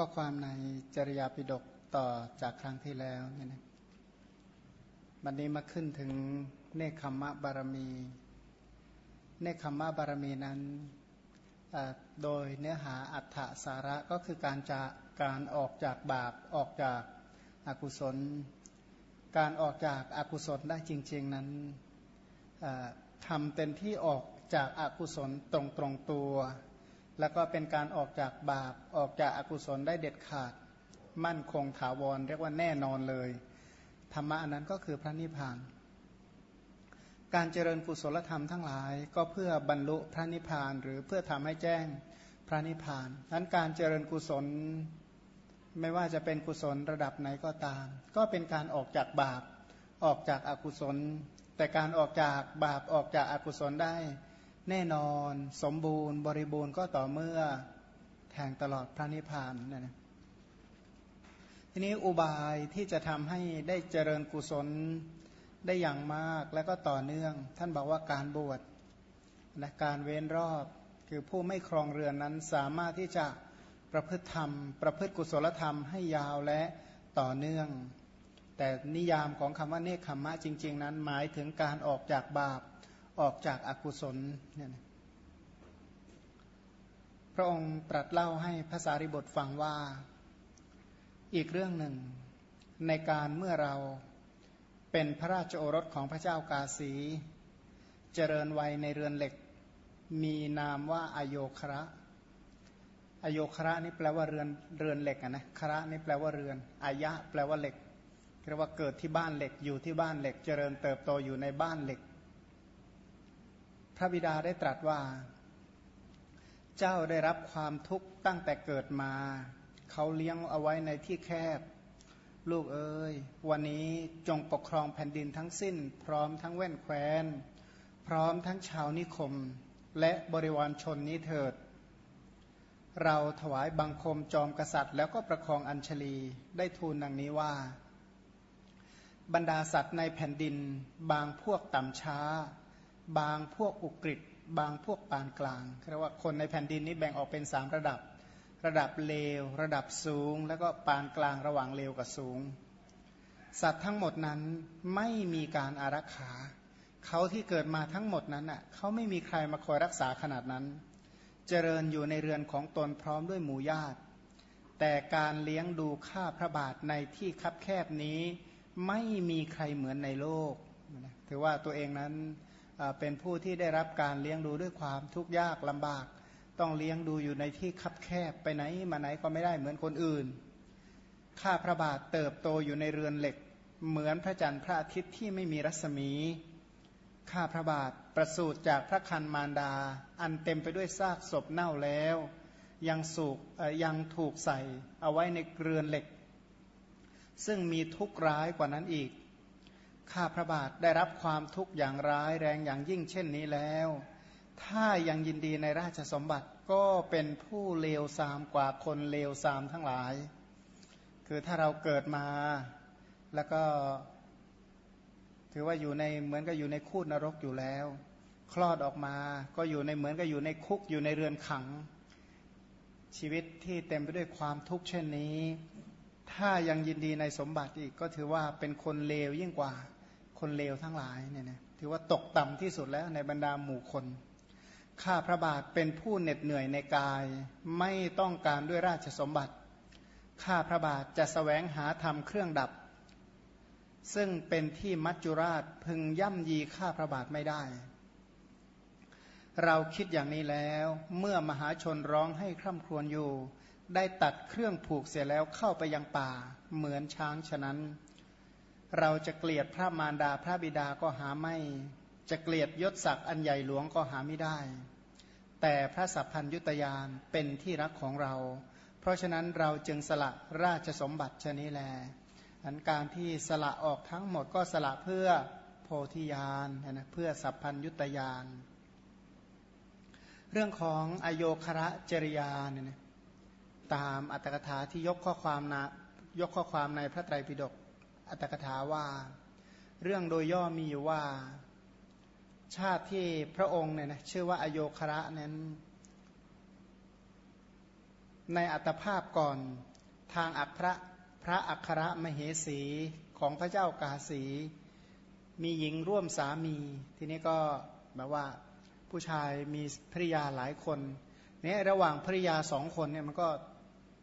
ข้อความในจริยาปิฎกต่อจากครั้งที่แล้วเนี่ยนะวันนี้มาขึ้นถึงเนคขมมะบารมี เนคขมมะบารมีนั้นโดยเนื้อหาอัฏฐสาระก็คือการจากการออกจากบาปออกจากอากุศล การออกจากอากุศลได้จริง ๆนั้นทำเป็นที่ออกจากอากุศลตรงตรงตัว แล้วก็เป็นการออกจากบาปออกจากอากุศลได้เด็ดขาด มั่นคงถาวร เรียกว่าแน่นอนเลย ธรรมะอันั้นก็คือพระนิพพาน การเจริญกุศลธรรมทั้งหลาย ก็เพื่อบรรลุพระนิพพาน หรือเพื่อทำให้แจ้งพระนิพพานนั้นการเจริญกุศลไม่ว่าจะเป็นกุศลระดับไหนก็ตาม ก็เป็นการออกจากบาปออกจากอากุศล แต่การออกจากบาปออกจากอากุศลได้ แน่นอนสมบูรณ์บริบูรณ์ก็ต่อเมื่อแทงตลอดพระนิพพานนั่นะทีนี้อุบายที่จะทำให้ได้เจริญกุศลได้อย่างมากและก็ต่อเนื่อง ท่านบอกว่าการบวชนะการเว้นรอบคือผู้ไม่ครองเรือนนั้นสามารถที่จะประพฤติธรรม ประพฤติกุศลธรรมให้ยาวและต่อเนื่อง แต่นิยามของคำว่าเนคขมมะจริง ๆ นั้นหมายถึงการออกจากบาป ออกจากอากุศลเนี่ยพระองค์ตรัสเล่าให้ภาษาริบทฟังว่า อีกเรื่องหนึ่ง ในการเมื่อเราเป็นพระราชโอรสของพระเจ้ากาสี เจริญวัยในเรือนเหล็ก มีนามว่าอโยคระอโยคระนี่แปลว่าเรือนเรือนเหล็กนะคระนี่แปลว่าเรือนอายะ แปลว่าเหล็กเรียกว่าเกิดที่บ้านเหล็กอยู่ที่บ้านเหล็ก เจริญเติบโตอยู่ในบ้านเหล็ก พระบิดาได้ตรัสว่า เจ้าได้รับความทุกข์ตั้งแต่เกิดมา เขาเลี้ยงเอาไว้ในที่แคบ ลูกเอ้ย วันนี้จงปกครองแผ่นดินทั้งสิ้น พร้อมทั้งแว่นแคว้น พร้อมทั้งชาวนิคม และบริวารชนนี้เถิด เราถวายบังคมจอมกษัตริย์ แล้วก็ประคองอัญชลีได้ทูลดังนี้ว่า บรรดาสัตว์ในแผ่นดิน บางพวกต่ำช้า บางพวกอุกฤษบางพวกปานกลางเรียกว่าคนในแผ่นดินนี้แบ่งออกเป็นสามระดับ ระดับเลว ระดับสูง แล้วก็ปานกลางระหว่างเลวกับสูง สัตว์ทั้งหมดนั้นไม่มีการอารักขา เขาที่เกิดมาทั้งหมดนั้นอะเขาไม่มีใครมาคอยรักษาขนาดนั้น เจริญอยู่ในเรือนของตนพร้อมด้วยหมู่ญาติ แต่การเลี้ยงดูข้าพระบาทในที่คับแคบนี้ ไม่มีใครเหมือนในโลกถือว่าตัวเองนั้น เป็นผู้ที่ได้รับการเลี้ยงดูด้วยความทุกข์ยากลำบาก ต้องเลี้ยงดูอยู่ในที่คับแคบไปไหนมาไหนก็ไม่ได้เหมือนคนอื่น ข้าพระบาทเติบโตอยู่ในเรือนเหล็ก เหมือนพระจันทร์พระอาทิตย์ที่ไม่มีรัศมี ข้าพระบาทประสูติจากพระคันมารดา อันเต็มไปด้วยซากศพเน่าแล้ว ยังสูกยังถูกใส่เอาไว้ในเรือนเหล็ก ซึ่งมีทุกข์ร้ายกว่านั้นอีก ข้าพระบาทได้รับความทุกข์อย่างร้ายแรงอย่างยิ่งเช่นนี้แล้ว ถ้ายังยินดีในราชสมบัติก็เป็นผู้เลวทรามกว่าคนเลวทรามทั้งหลาย คือถ้าเราเกิดมาแล้วก็ ถือว่าอยู่ในเหมือนกับอยู่ในคูดนรกอยู่แล้ว คลอดออกมาก็อยู่ในเหมือนกับอยู่ในคุกอยู่ในเรือนขัง ชีวิตที่เต็มไปด้วยความทุกข์เช่นนี้ถ้ายังยินดีในสมบัติอีกก็ถือว่าเป็นคนเลวยิ่งกว่า คนเลวทั้งหลายเนี่ยนะถือว่าตกต่ำที่สุดแล้วในบรรดาหมู่คนข้าพระบาทเป็นผู้เหน็ดเหนื่อยในกายไม่ต้องการด้วยราชสมบัติ ข้าพระบาทจะสแสวงหาธรรมเครื่องดับ ซึ่งเป็นที่มัจจุราชพึงย่ำยีข้าพระบาทไม่ได้ เราคิดอย่างนี้แล้วเมื่อมหาชนร้องให้คร่ำครวญอยู่ ได้ตัดเครื่องผูกเสียแล้วเข้าไปยังป่าเหมือนช้างฉะนั้น เราจะเกลียดพระมารดาพระบิดาก็หาไม่ จะเกลียดยศศักดิ์อันใหญ่หลวงก็หาไม่ได้ แต่พระสัพพัญยุตยานเป็นที่รักของเรา เพราะฉะนั้นเราจึงสละราชสมบัติชนี้แลอันการที่สละออกทั้งหมดก็สละเพื่อโพธิญาณนะเพื่อสัพพัญยุตยานเรื่องของอโยคระจริยาเนี่ยตามอัตถกถาที่ยกข้อความนะยกข้อความในพระไตรปิฎก อัตถกถาว่า เรื่องโดยย่อมีอยู่ว่า ชาติที่พระองค์เนี่ยนะชื่อว่าอโยคระนั้น ในอัตภาพก่อนทางอัครพระอัครมเหสีของพระเจ้ากาสี มีหญิงร่วมสามี ทีนี้ก็แบบว่าผู้ชายมีภริยาหลายคนเนี่ยระหว่างภริยาสองคนเนี่ยมันก็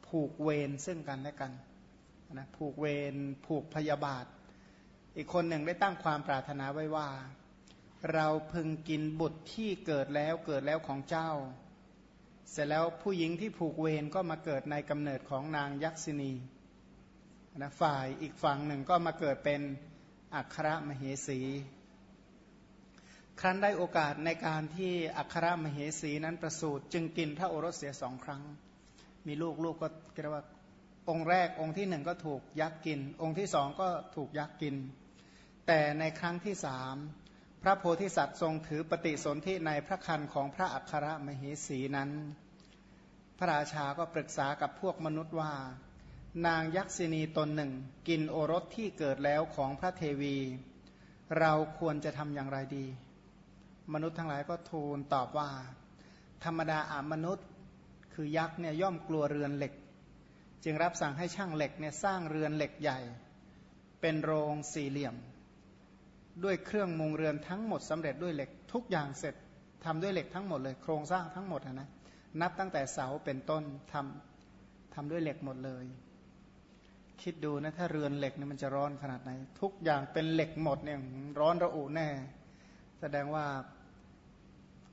ผูกเวรซึ่งกันและกัน นะผูกเวรผูกพยาบาท อีกคนหนึ่งได้ตั้งความปรารถนาไว้ว่า เราพึงกินบุตรที่เกิดแล้วเกิดแล้วของเจ้า เสร็จแล้วผู้หญิงที่ผูกเวรก็มาเกิดในกำเนิดของนางยักษินีนะฝ่ายอีกฝั่งหนึ่งก็มาเกิดเป็นอัครมเหสี ครั้นได้โอกาสในการที่อัครมเหสีนั้นประสูติจึงกินพระโอรสเสียสองครั้ง มีลูกลูกก็เรียกว่า องค์แรกองค์ที่หนึ่งก็ถูกยักษ์กิน องค์ที่สองก็ถูกยักษ์กิน แต่ในครั้งที่สามพระโพธิสัตว์ทรงถือปฏิสนธิในพระคันของพระอัครมเหสีนั้น พระราชาก็ปรึกษากับพวกมนุษย์ว่า นางยักษินีตนหนึ่ง กินโอรสที่เกิดแล้วของพระเทวี เราควรจะทำอย่างไรดี มนุษย์ทั้งหลายก็ทูลตอบว่า ธรรมดาอามนุษย์ คือยักษ์เนี่ยย่อมกลัวเรือนเหล็ก จึงรับสั่งให้ช่างเหล็กเนี่ยสร้างเรือนเหล็กใหญ่ เป็นโรงสี่เหลี่ยม ด้วยเครื่องมุงเรือนทั้งหมดสำเร็จด้วยเหล็กทุกอย่างเสร็จทำด้วยเหล็กทั้งหมดเลย โครงสร้างทั้งหมดนะนับตั้งแต่เสาเป็นต้นทำทำด้วยเหล็กหมดเลย คิดดูนะถ้าเรือนเหล็กเนี่ยมันจะร้อนขนาดไหน ทุกอย่างเป็นเหล็กหมดเนี่ยร้อนระอุแน่ แสดงว่า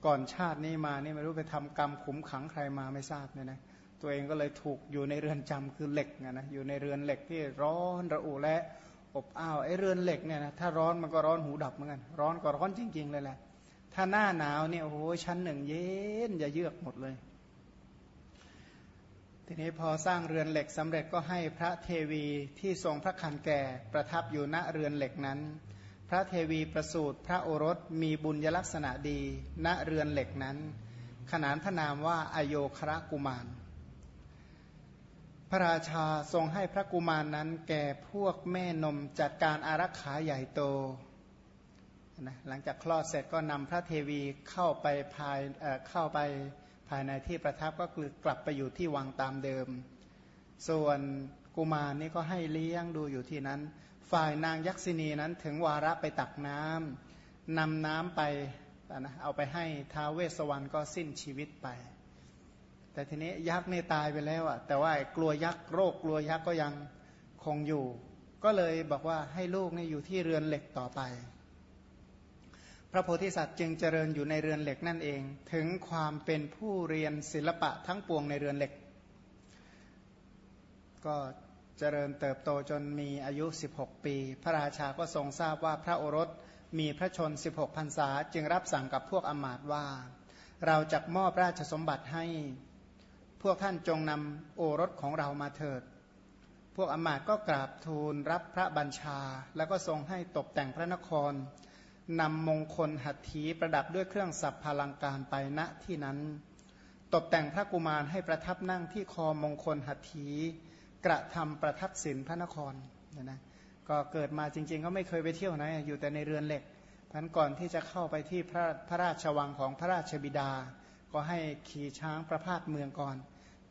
ก่อนชาตินี้มานี่ไม่รู้ไปทำกรรมขุมขังใครมาไม่ทราบเนี่ยนะ ตัวเองก็เลยถูกอยู่ในเรือนจำคือเหล็กนะนะอยู่ในเรือนเหล็กที่ร้อนระอุและอบอ้าวไอ้เรือนเหล็กเนี่ยนะถ้าร้อนมันก็ร้อนหูดับเหมือนกันร้อนก็ร้อนจริง ๆ เลยแหละถ้าหน้าหนาวเนี่ยโอ้โหชั้นหนึ่งเย็นจะเยือกหมดเลย ทีนี้พอสร้างเรือนเหล็กสำเร็จก็ให้พระเทวีที่ทรงพระคันแก่ประทับอยู่ณเรือนเหล็กนั้น พระเทวีประสูติพระโอรสมีบุญยลักษณะดี ณเรือนเหล็กนั้น ขนานพระนามว่าอโยคระกุมาร พระราชาทรงให้พระกุมารนนั้นแก่พวกแม่นมจัดการอารักขาใหญ่โตนะหลังจากคลอดเสร็จก็นำพระเทวีเข้าไปภายเเข้าไปภายในที่ประทับก็คือกลับไปอยู่ที่วังตามเดิม ส่วนกุมารนี่ก็ให้เลี้ยงดูอยู่ที่นั้น ฝ่ายนางยักษินีนั้นถึงวาระไปตักน้ำนำน้ำไปนะเอาไปให้ท้าเวสวรรณก็สิ้นชีวิตไป แต่ทีนี้ยักษ์นี่ตายไปแล้วอะแต่ว่ากลัวยักษ์โรคกลัวยักษ์ก็ยังคงอยู่ ก็เลยบอกว่าให้ลูกนี่อยู่ที่เรือนเหล็กต่อไป พระโพธิสัตว์จึงเจริญอยู่ในเรือนเหล็กนั่นเอง ถึงความเป็นผู้เรียนศิลปะทั้งปวงในเรือนเหล็ก ก็เจริญเติบโตจนมีอายุ 16 ปี พระราชาก็ทรงทราบว่าพระโอรสมีพระชน 16พรรษา จึงรับสั่งกับพวกอมาตว่า เราจะมอบราชสมบัติให้ พวกท่านจงนำโอรสของเรามาเถิด พวกอมาตก็กราบทูลรับพระบัญชา แล้วก็ทรงให้ตกแต่งพระนครนำมงคลหัตถีประดับด้วยเครื่องสับพลังการไปณที่นั้น ตกแต่งพระกุมารให้ประทับนั่งที่คอมงคลหัตถีกระทำประทับศิลพระนครนะนะก็เกิดมาจริง ๆ ก็ไม่เคยไปเที่ยวไหนอยู่แต่ในเรือนเหล็กพันก่อนที่จะเข้าไปที่พระพระราชวังของพระราชบิดา ก็ให้ขี่ช้างประพาสเมืองก่อน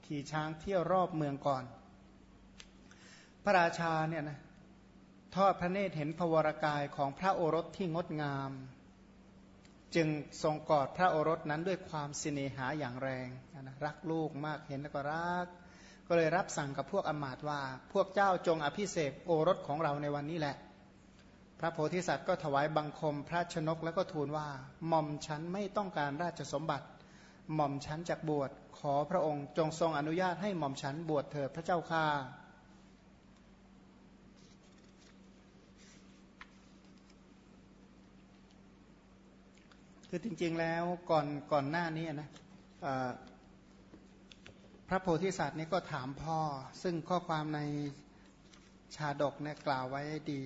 ขี่ช้างเที่ยวรอบเมืองก่อน พระราชาเนี่ยนะทอดพระเนตรเห็นพวรกายของพระโอรสที่งดงาม จึงทรงกอดพระโอรสนั้นด้วยความสิเนหาอย่างแรงนะรักลูกมากเห็นแล้วก็รัก ก็เลยรับสั่งกับพวกอมาตว่า พวกเจ้าจงอภิเษกโอรสของเราในวันนี้แหละ พระโพธิสัตว์ก็ถวายบังคมพระชนกแล้วก็ทูลว่าหม่อมฉันไม่ต้องการราชสมบัติ หม่อมฉันจากบวชขอพระองค์จงทรงอนุญาตให้หม่อมฉันบวชเถิดพระเจ้าค่าคือจริงๆแล้วก่อนก่อนหน้านี้นะพระโพธิสัตว์นี้ก็ถามพ่อ ซึ่งข้อความในชาดกเนี่ยกล่าวไว้ดี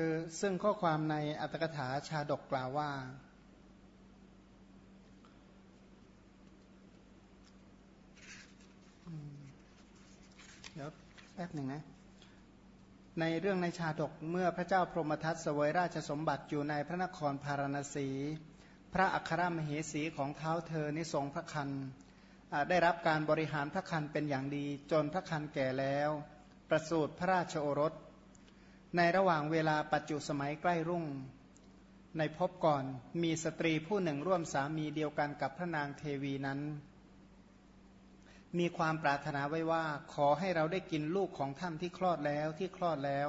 ือซึ่งข้อความในอัตถกถาชาดกกล่าวว่า เดี๋ยวแป๊บหนึ่งนะในเรื่องในชาดกเมื่อพระเจ้าพรหมทัตเสวยราชสมบัติอยู่ในพระนครพาราณสี พระอัครมเหสีของเท้าเธอในทรงพระคันได้รับการบริหารพระคันเป็นอย่างดีจนพระคันแก่แล้ว ประสูติพระราชโอรส ในระหว่างเวลาปัจจุสมัยใกล้รุ่ง ในพบก่อนมีสตรีผู้หนึ่งร่วมสามีเดียวกันกับพระนางเทวีนั้น มีความปรารถนาไว้ว่า ขอให้เราได้กินลูกของท่านที่คลอดแล้วที่คลอดแล้ว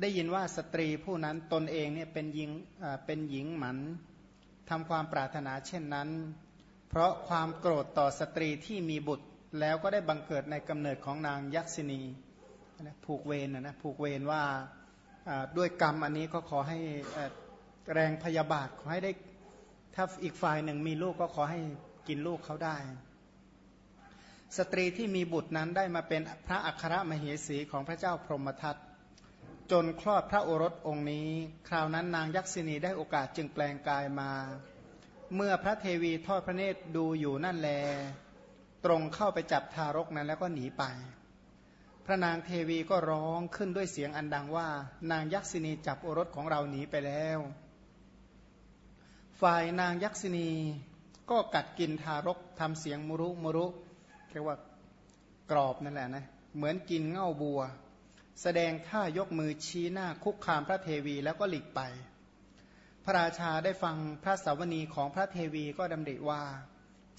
ได้ยินว่าสตรีผู้นั้นตนเองเนี่ยเป็นหญิงเป็นหญิงหมันทำความปรารถนาเช่นนั้น เพราะความโกรธต่อสตรีที่มีบุตรแล้วก็ได้บังเกิดในกำเนิดของนางยักษินี ผูกเวรนะนะผูกเวรว่าด้วยกรรมอันนี้ก็ขอให้แรงพยาบาทขอให้ได้ถ้าอีกฝ่ายหนึ่งมีลูกก็ขอให้กินลูกเขาได้ สตรีที่มีบุตรนั้นได้มาเป็นพระอัครมเหสีของพระเจ้าพรหมทัตจนคลอดพระโอรสองค์นี้ คราวนั้นนางยักษินีได้โอกาสจึงแปลงกายมา เมื่อพระเทวีทอดพระเนตรดูอยู่นั่นแล ตรงเข้าไปจับทารกนั้นแล้วก็หนีไป ระนางเทวีก็ร้องขึ้นด้วยเสียงอันดังว่า นางยักษินีจับโอรสของเราหนีไปแล้ว ฝ่ายนางยักษินีก็กัดกินทารกทำเสียงมุรุมุรุเรียกว่ากรอบนั่นแหละนะเหมือนกินเง่าบัว แสดงท่ายกมือชี้หน้าคุกคามพระเทวีแล้วก็หลีกไป พระราชาได้ฟังพระสาวนีของพระเทวีก็ดำริว่า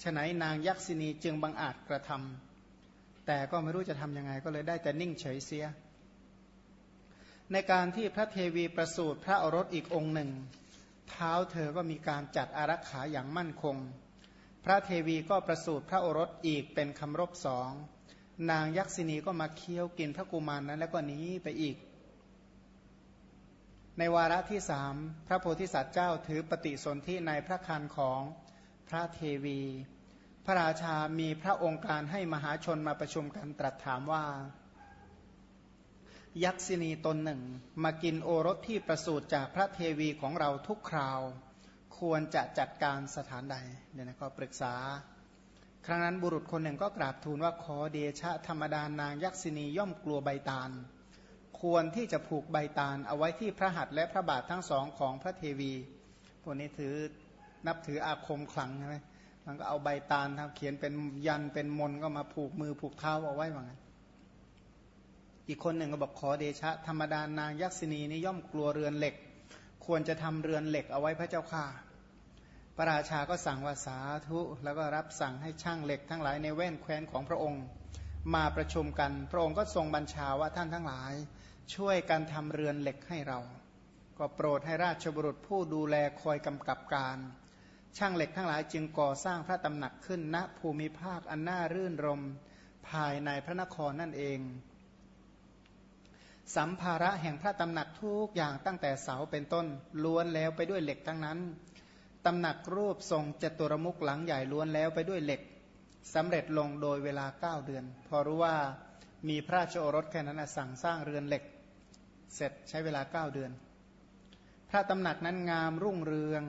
ฉนัยนางยักษินีจึงบังอาจกระทำ แต่ก็ไม่รู้จะทำยังไงก็เลยได้แต่นิ่งเฉยเสีย ในการที่พระเทวีประสูติพระอรสอีกองค์หนึ่ง เท้าเธอก็มีการจัดอารักขาอย่างมั่นคง พระเทวีก็ประสูติพระโอรสอีกเป็นคำรบสองนางยักษินีก็มาเคี้ยวกินพระกุมารนนั้น แล้วก็หนีไปอีก ในวาระที่สามพระโพธิสัตว์เจ้าถือปฏิสนธิในพระคันของพระเทวี พระราชามีพระองค์การให้มหาชนมาประชุมกันตรัสถามว่า ยักษินีตนหนึ่ง มากินโอรสที่ประสูติจากพระเทวีของเราทุกคราว ควรจะจัดการสถานใดเนี่ยนะก็ปรึกษา ครั้งนั้นบุรุษคนหนึ่งก็กราบทูลว่าขอเดชะธรรมดานางยักษินีย่อมกลัวใบตาล ควรที่จะผูกใบตาลเอาไว้ที่พระหัตถ์และพระบาททั้งสองของพระเทวีพวกนี้ถือนับถืออาคมขลังใช่ไหม มันก็เอาใบตาลทำเขียนเป็นยันเป็นมนก็มาผูกมือผูกเท้าเอาไว้เหมือนกันอีกคนหนึ่งก็บอกขอเดชะ ธรรมดานางยักษินีนี่ย่อมกลัวเรือนเหล็ก ควรจะทำเรือนเหล็กเอาไว้พระเจ้าค่ะ พระราชาก็สั่งว่าสาธุแล้วก็รับสั่งให้ช่างเหล็กทั้งหลายในแว่นแคว้นของพระองค์ มาประชุมกัน พระองค์ก็ทรงบัญชาว่าท่านทั้งหลาย ช่วยกันทำเรือนเหล็กให้เรา ก็โปรดให้ราชบุรุษผู้ดูแลคอยกำกับการ ช่างเหล็กทั้งหลายจึงก่อสร้างพระตำหนักขึ้นณภูมิภาคอันน่ารื่นรมภายในพระนครนั่นเอง สัมภาระแห่งพระตำหนักทุกอย่างตั้งแต่เสาเป็นต้นล้วนแล้วไปด้วยเหล็กทั้งนั้นตำหนักรูปทรงจตุรมุกหลังใหญ่ล้วนแล้วไปด้วยเหล็กสำเร็จลงโดยเวลาเก้าเดือน พอรู้ว่ามีพระราชโอรสแค่นั้นสั่งสร้างเรือนเหล็ก เสร็จใช้เวลาเก้าเดือน พระตำหนักนั้นงามรุ่งเรือง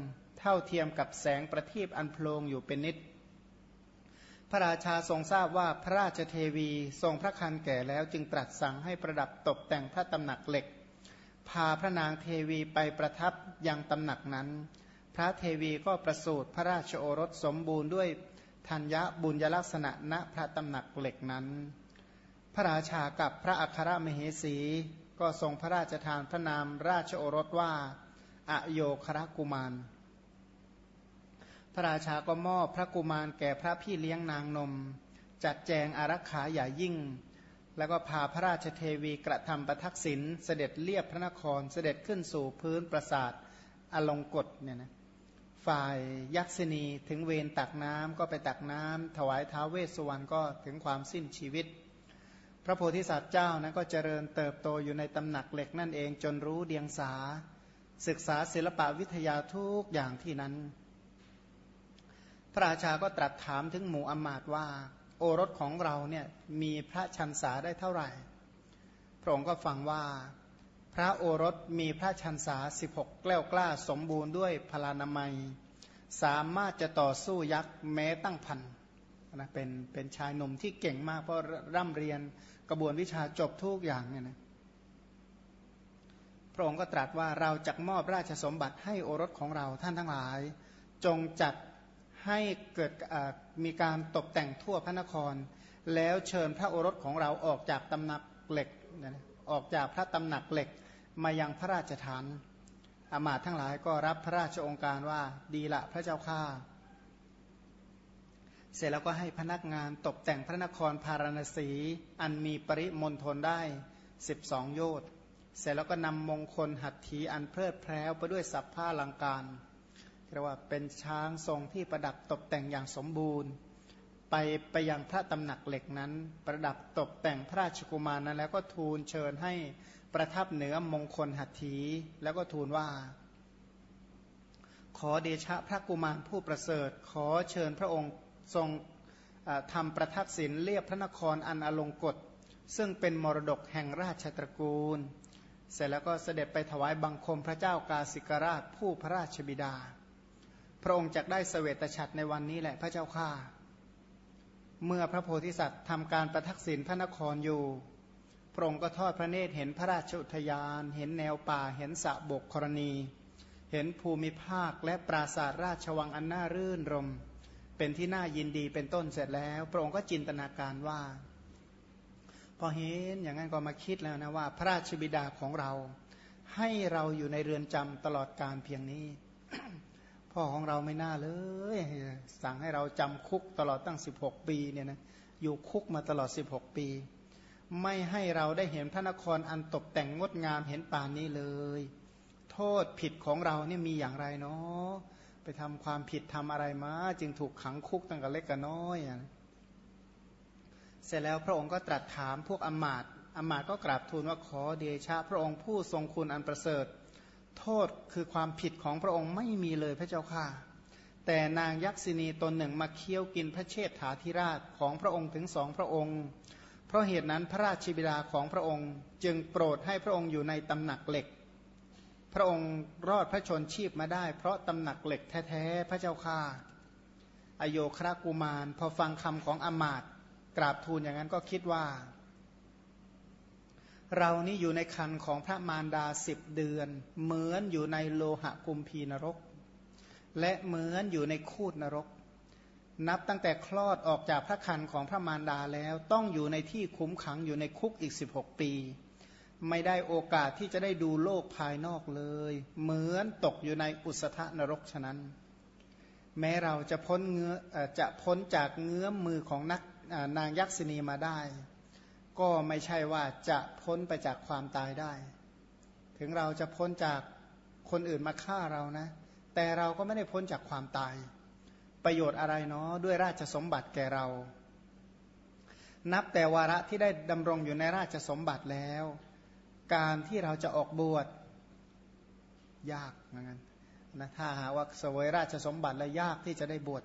เท่าเทียมกับแสงประทีปอันโพลงอยู่เป็นนิด พระราชาทรงทราบว่าพระราชเทวีทรงพระคันแก่แล้วจึงตรัสสั่งให้ประดับตกแต่งพระตำหนักเหล็ก พาพระนางเทวีไปประทับยังตำหนักนั้น พระเทวีก็ประสูติพระราชโอรสสมบูรณ์ด้วยธัญญบุญยลักษณะณพระตำหนักเหล็กนั้น พระราชากับพระอัครมเหสี ก็ทรงพระราชทานพระนามราชโอรสว่า อโยครกุมาร พระราชาก็มอบพระกุมารแก่พระพี่เลี้ยงนางนม จัดแจงอารักขาใหญ่ยิ่ง แล้วก็พาพระราชเทวีกระทำประทักษิณเสด็จเลียบพระนครเสด็จขึ้นสู่พื้นปราสาทอลงกฎเนี่ยนะฝ่ายยักษินีถึงเวรตักน้ำก็ไปตักน้ำถวายท้าเวสสุวรรณก็ถึงความสิ้นชีวิต พระโพธิสัตว์เจ้านั้นก็เจริญเติบโตอยู่ในตำหนักเหล็กนั่นเองจนรู้เดียงสา ศึกษาศิลปะวิทยาทุกอย่างที่นั้น พระราชาก็ตรัสถามถึงหมู่อมาตว่า โอรสของเราเนี่ยมีพระชันษาได้เท่าไหร่ พระองค์ก็ฟังว่า พระโอรสมีพระชันษาสิบหกแกล้วกล้าสมบูรณ์ด้วยพลานามัย สามารถจะต่อสู้ยักษ์แม้ตั้งพันนะเป็นเป็นชายหนุ่มที่เก่งมากเพราะร่ำเรียนกระบวนวิชาจบทุกอย่างเนี่ยนะพระองค์ก็ตรัสว่าเราจะมอบราชสมบัติให้โอรสของเราท่านทั้งหลาย จงจัด ให้เกิดมีการตกแต่งทั่วพระนคร แล้วเชิญพระโอรสของเราออกจากตำหนักเหล็กออกจากพระตำหนักเหล็กมายังพระราชฐานอามาตทั้งหลายก็รับพระราชองค์การว่าดีละพระเจ้าข้าเสร็จแล้วก็ให้พนักงานตกแต่งพระนครพาราณสี อันมีปริมณฑลได้ 12 โยชน์เสร็จแล้วก็นำมงคลหัตถีอันเพลิดเพล้วไปด้วยสัพผ้าลังการ เรียกว่าเป็นช้างทรงที่ประดับตกแต่งอย่างสมบูรณ์ ไปไปยังพระตำหนักเหล็กนั้น ประดับตกแต่งพระราชกุมารนั้น แล้วก็ทูลเชิญให้ประทับเหนือมงคลหัตถีแล้วก็ทูลว่า ขอเดชะพระกุมารผู้ประเสริฐ ขอเชิญพระองค์ทรงทำประทักษิณเรียบพระนครอันอลงกฎซึ่งเป็นมรดกแห่งราชตระกูล เสร็จแล้วก็เสด็จไปถวายบังคมพระเจ้ากาสิกราชผู้พระราชบิดา พระองค์จะได้เสวตฉัตรในวันนี้แหละพระเจ้าข้าเมื่อพระโพธิสัตว์ทำการประทักษิณพระนครอยู่ พระองค์ก็ทอดพระเนตรเห็นพระราชอุทยาน เห็นแนวป่า เห็นสระบกกรณี เห็นภูมิภาคและปราสาทราชวังอันน่ารื่นรม เป็นที่น่ายินดีเป็นต้นเสร็จแล้ว พระองค์ก็จินตนาการว่า พอเห็นอย่างนั้นก็มาคิดแล้วนะว่า พระราชบิดาของเราให้เราอยู่ในเรือนจำตลอดการเพียงนี้ พ่อของเราไม่น่าเลย สั่งให้เราจำคุกตลอดตั้ง 16 ปีเนี่ยนะอยู่คุกมาตลอด 16 ปี ไม่ให้เราได้เห็นพระนครอันตกแต่งงดงามเห็นป่านนี้เลย โทษผิดของเราเนี่ยมีอย่างไรเนาะไปทำความผิดทำอะไรมา จึงถูกขังคุกตั้งแต่เล็กกับน้อยเสร็จแล้วพระองค์ก็ตรัสถามพวกอมาตอมาตก็กราบทูลว่าขอเดชะ พระองค์ผู้ทรงคุณอันประเสริฐ โทษคือความผิดของพระองค์ไม่มีเลยพระเจ้าค่ะ แต่นางยักษินีตนหนึ่งมาเคี้ยวกินพระเชษฐาธิราชของพระองค์ถึงสองพระองค์ เพราะเหตุนั้นพระราชบิดาของพระองค์จึงโปรดให้พระองค์อยู่ในตำหนักเหล็ก พระองค์รอดพระชนชีพมาได้ เพราะตำหนักเหล็กแท้ๆพระเจ้าค่าอโยครากุมาร พอฟังคำของอมาตกราบทูลอย่างนั้นก็คิดว่า เรานี่อยู่ในคันของพระมารดาสิบเดือน เหมือนอยู่ในโลหะกุมพีนรก และเหมือนอยู่ในคูดนรก นับตั้งแต่คลอดออกจากพระคันของพระมารดาแล้วต้องอยู่ในที่คุ้มขังอยู่ในคุกอีก 16 ปี ไม่ได้โอกาสที่จะได้ดูโลกภายนอกเลย เหมือนตกอยู่ในอุสธนรกฉะนั้น แม้เราจะพ้นเงื้อจะพ้นจากเงื้อมมือของนักนางยักษินีมาได้ ก็ไม่ใช่ว่าจะพ้นไปจากความตายได้ ถึงเราจะพ้นจากคนอื่นมาฆ่าเรานะ แต่เราก็ไม่ได้พ้นจากความตาย ประโยชน์อะไรเนาะด้วยราชสมบัติแก่เรา นับแต่วาระที่ได้ดำรงอยู่ในราชสมบัติแล้ว การที่เราจะออกบวชยากเหมือนกันนะถ้าหาว่าสวยราชสมบัติและยากที่จะได้บวช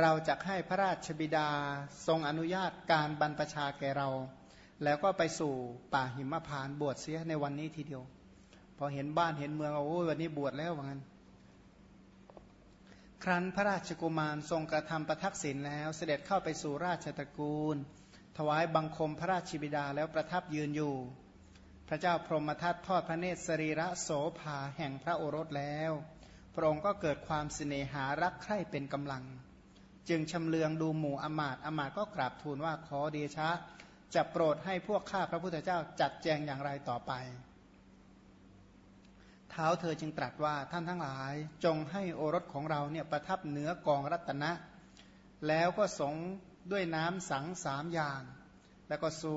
เราจะให้พระราชบิดาทรงอนุญาตการบรรพชาแก่เรา แล้วก็ไปสู่ป่าหิมพานบวชเสียในวันนี้ทีเดียว พอเห็นบ้านเห็นเมืองโอ้วันนี้บวชแล้วเหมือนกันครั้นพระราชกุมารทรงกระทำประทักษิณแล้ว เสด็จเข้าไปสู่ราชตระกูล ถวายบังคมพระราชบิดาแล้วประทับยืนอยู่ พระเจ้าพรหมทัตทอดพระเนตรสรีระโสภาแห่งพระโอรสแล้ว พระองค์ก็เกิดความสิเนหารักใคร่เป็นกำลัง จึงชำเลืองดูหมู่อมาตอมาตก็กราบทูลว่าขอเดชะ จะโปรดให้พวกข้าพระพุทธเจ้าจัดแจงอย่างไรต่อไป เท้าเธอจึงตรัสว่าท่านทั้งหลายจงให้โอรสของเราเนี่ยประทับเหนือกองรัตนะ แล้วก็สงด้วยน้ำสังสามอย่าง แล้วก็สู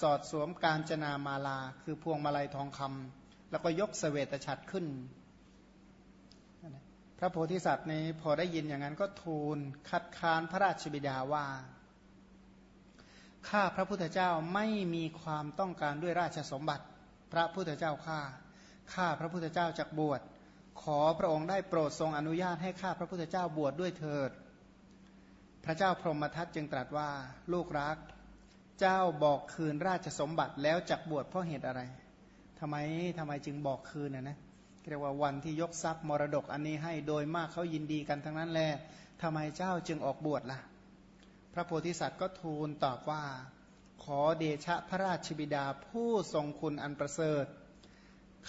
สอดสวมการจนามาลา คือพวงมาลัยทองคำแล้วก็ยกสเสวตฉัตรขึ้น พระโพธิสัตว์นี้พอได้ยินอย่างนั้นก็ทูลคัดค้านพระราชบิดาว่า ข้าพระพุทธเจ้าไม่มีความต้องการด้วยราชสมบัติ พระพุทธเจ้าข้าข้าพระพุทธเจ้าจักบวช ขอพระองค์ได้โปรดทรงอนุญาตให้ข้าพระพุทธเจ้าบวชดด้วยเถิด พระเจ้าพรหมทัตจึงตรัสว่าลูกรัก เจ้าบอกคืนราชสมบัติแล้วจักบวชเพราะเหตุอะไรทำไมทำไมจึงบอกคืนนะนะเรียกว่าวันที่ยกทรัพย์มรดกอันนี้ให้โดยมากเขายินดีกันทั้งนั้นแหละทำไมเจ้าจึงออกบวชละ่ะ พระโพธิสัตว์ก็ทูลตอบว่า ขอเดชะพระราชบิดาผู้ทรงคุณอันประเสริฐ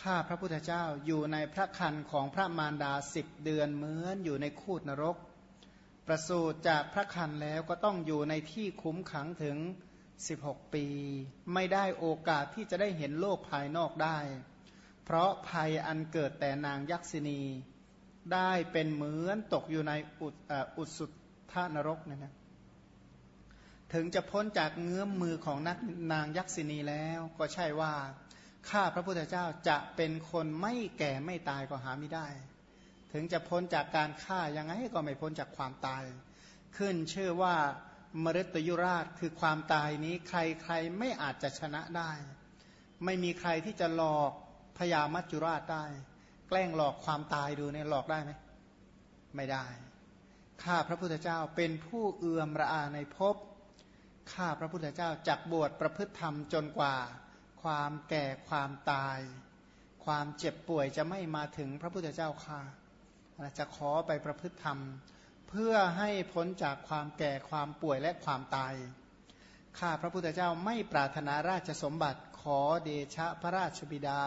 ข้าพระพุทธเจ้าอยู่ในพระคันของพระมารดาสิบเดือนเหมือนอยู่ในคูดนรก ประสูติจากพระคันแล้วก็ต้องอยู่ในที่คุ้มขังถึง 16 ปี ไม่ได้โอกาสที่จะได้เห็นโลกภายนอกได้ เพราะภัยอันเกิดแต่นางยักษินี ได้เป็นเหมือนตกอยู่ในอุอุสุทธานรกเนี่ยนะ ถึงจะพ้นจากเงื้อมมือของนักนางยักษินีแล้วก็ใช่ว่าข้าพระพุทธเจ้าจะเป็นคนไม่แก่ไม่ตายก็หาไม่ได้ ถึงจะพ้นจากการฆ่ายังไงก็ไม่พ้นจากความตาย ขึ้นชื่อว่ามฤตยุราชคือความตายนี้ใครๆไม่อาจจะชนะได้ ไม่มีใครที่จะหลอกพญามัจจุราชได้ แกล้งหลอกความตายดูเนี่ยหลอกได้ไหมไม่ได้ ข้าพระพุทธเจ้าเป็นผู้เอื่อมระอาในภพ ข้าพระพุทธเจ้าจักบวชประพฤติธรรมจนกว่า ความแก่ความตาย ความเจ็บป่วยจะไม่มาถึงพระพุทธเจ้าค่ะจะขอไปประพฤติธรรม เพื่อให้พ้นจากความแก่ความป่วยและความตายข้าพระพุทธเจ้าไม่ปรารถนาราชสมบัติขอเดชะพระราชบิดา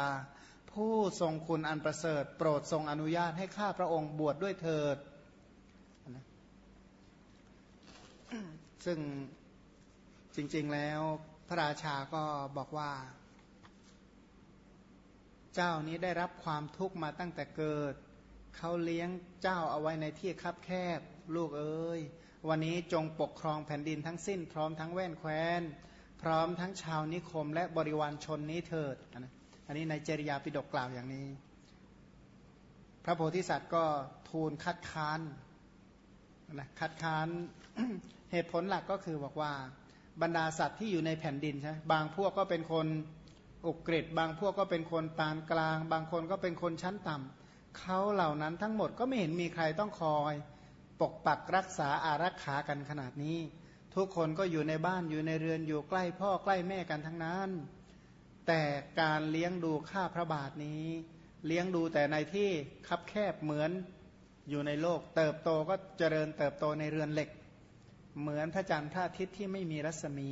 ผู้ทรงคุณอันประเสริฐ โปรดทรงอนุญาตให้ข้าพระองค์บวชดด้วยเถิด ซึ่ง จริง ๆ แล้วพระราชาก็บอกว่า เจ้านี้ได้รับความทุกข์มาตั้งแต่เกิด เขาเลี้ยงเจ้าเอาไว้ในที่คับแคบ ลูกเอ้ย วันนี้จงปกครองแผ่นดินทั้งสิ้น พร้อมทั้งแว่นแคว้น พร้อมทั้งชาวนิคมและบริวารชนนี้เถิด อันนี้ในเจริยาปิฎกกล่าวอย่างนี้ พระโพธิสัตว์ก็ทูลคัดค้านนะคัดค้านเหตุผลหลักก็คือบอกว่า บรรดาสัตว์ที่อยู่ในแผ่นดินใช่บางพวกก็เป็นคนอุกฤษบางพวกก็เป็นคนปานกลาง บางคนก็เป็นคนชั้นต่ำเขาเหล่านั้นทั้งหมดก็ไม่เห็นมีใครต้องคอย ปกปักรักษาอารักขากันขนาดนี้ ทุกคนก็อยู่ในบ้านอยู่ในเรือนอยู่ใกล้พ่อใกล้แม่กันทั้งนั้น แต่การเลี้ยงดูข้าพระบาทนี้ เลี้ยงดูแต่ในที่คับแคบเหมือนอยู่ในโลก เติบโตก็เจริญเติบโตในเรือนเหล็ก เหมือนพระจันทร์พระอาทิตย์ที่ไม่มีรัศมี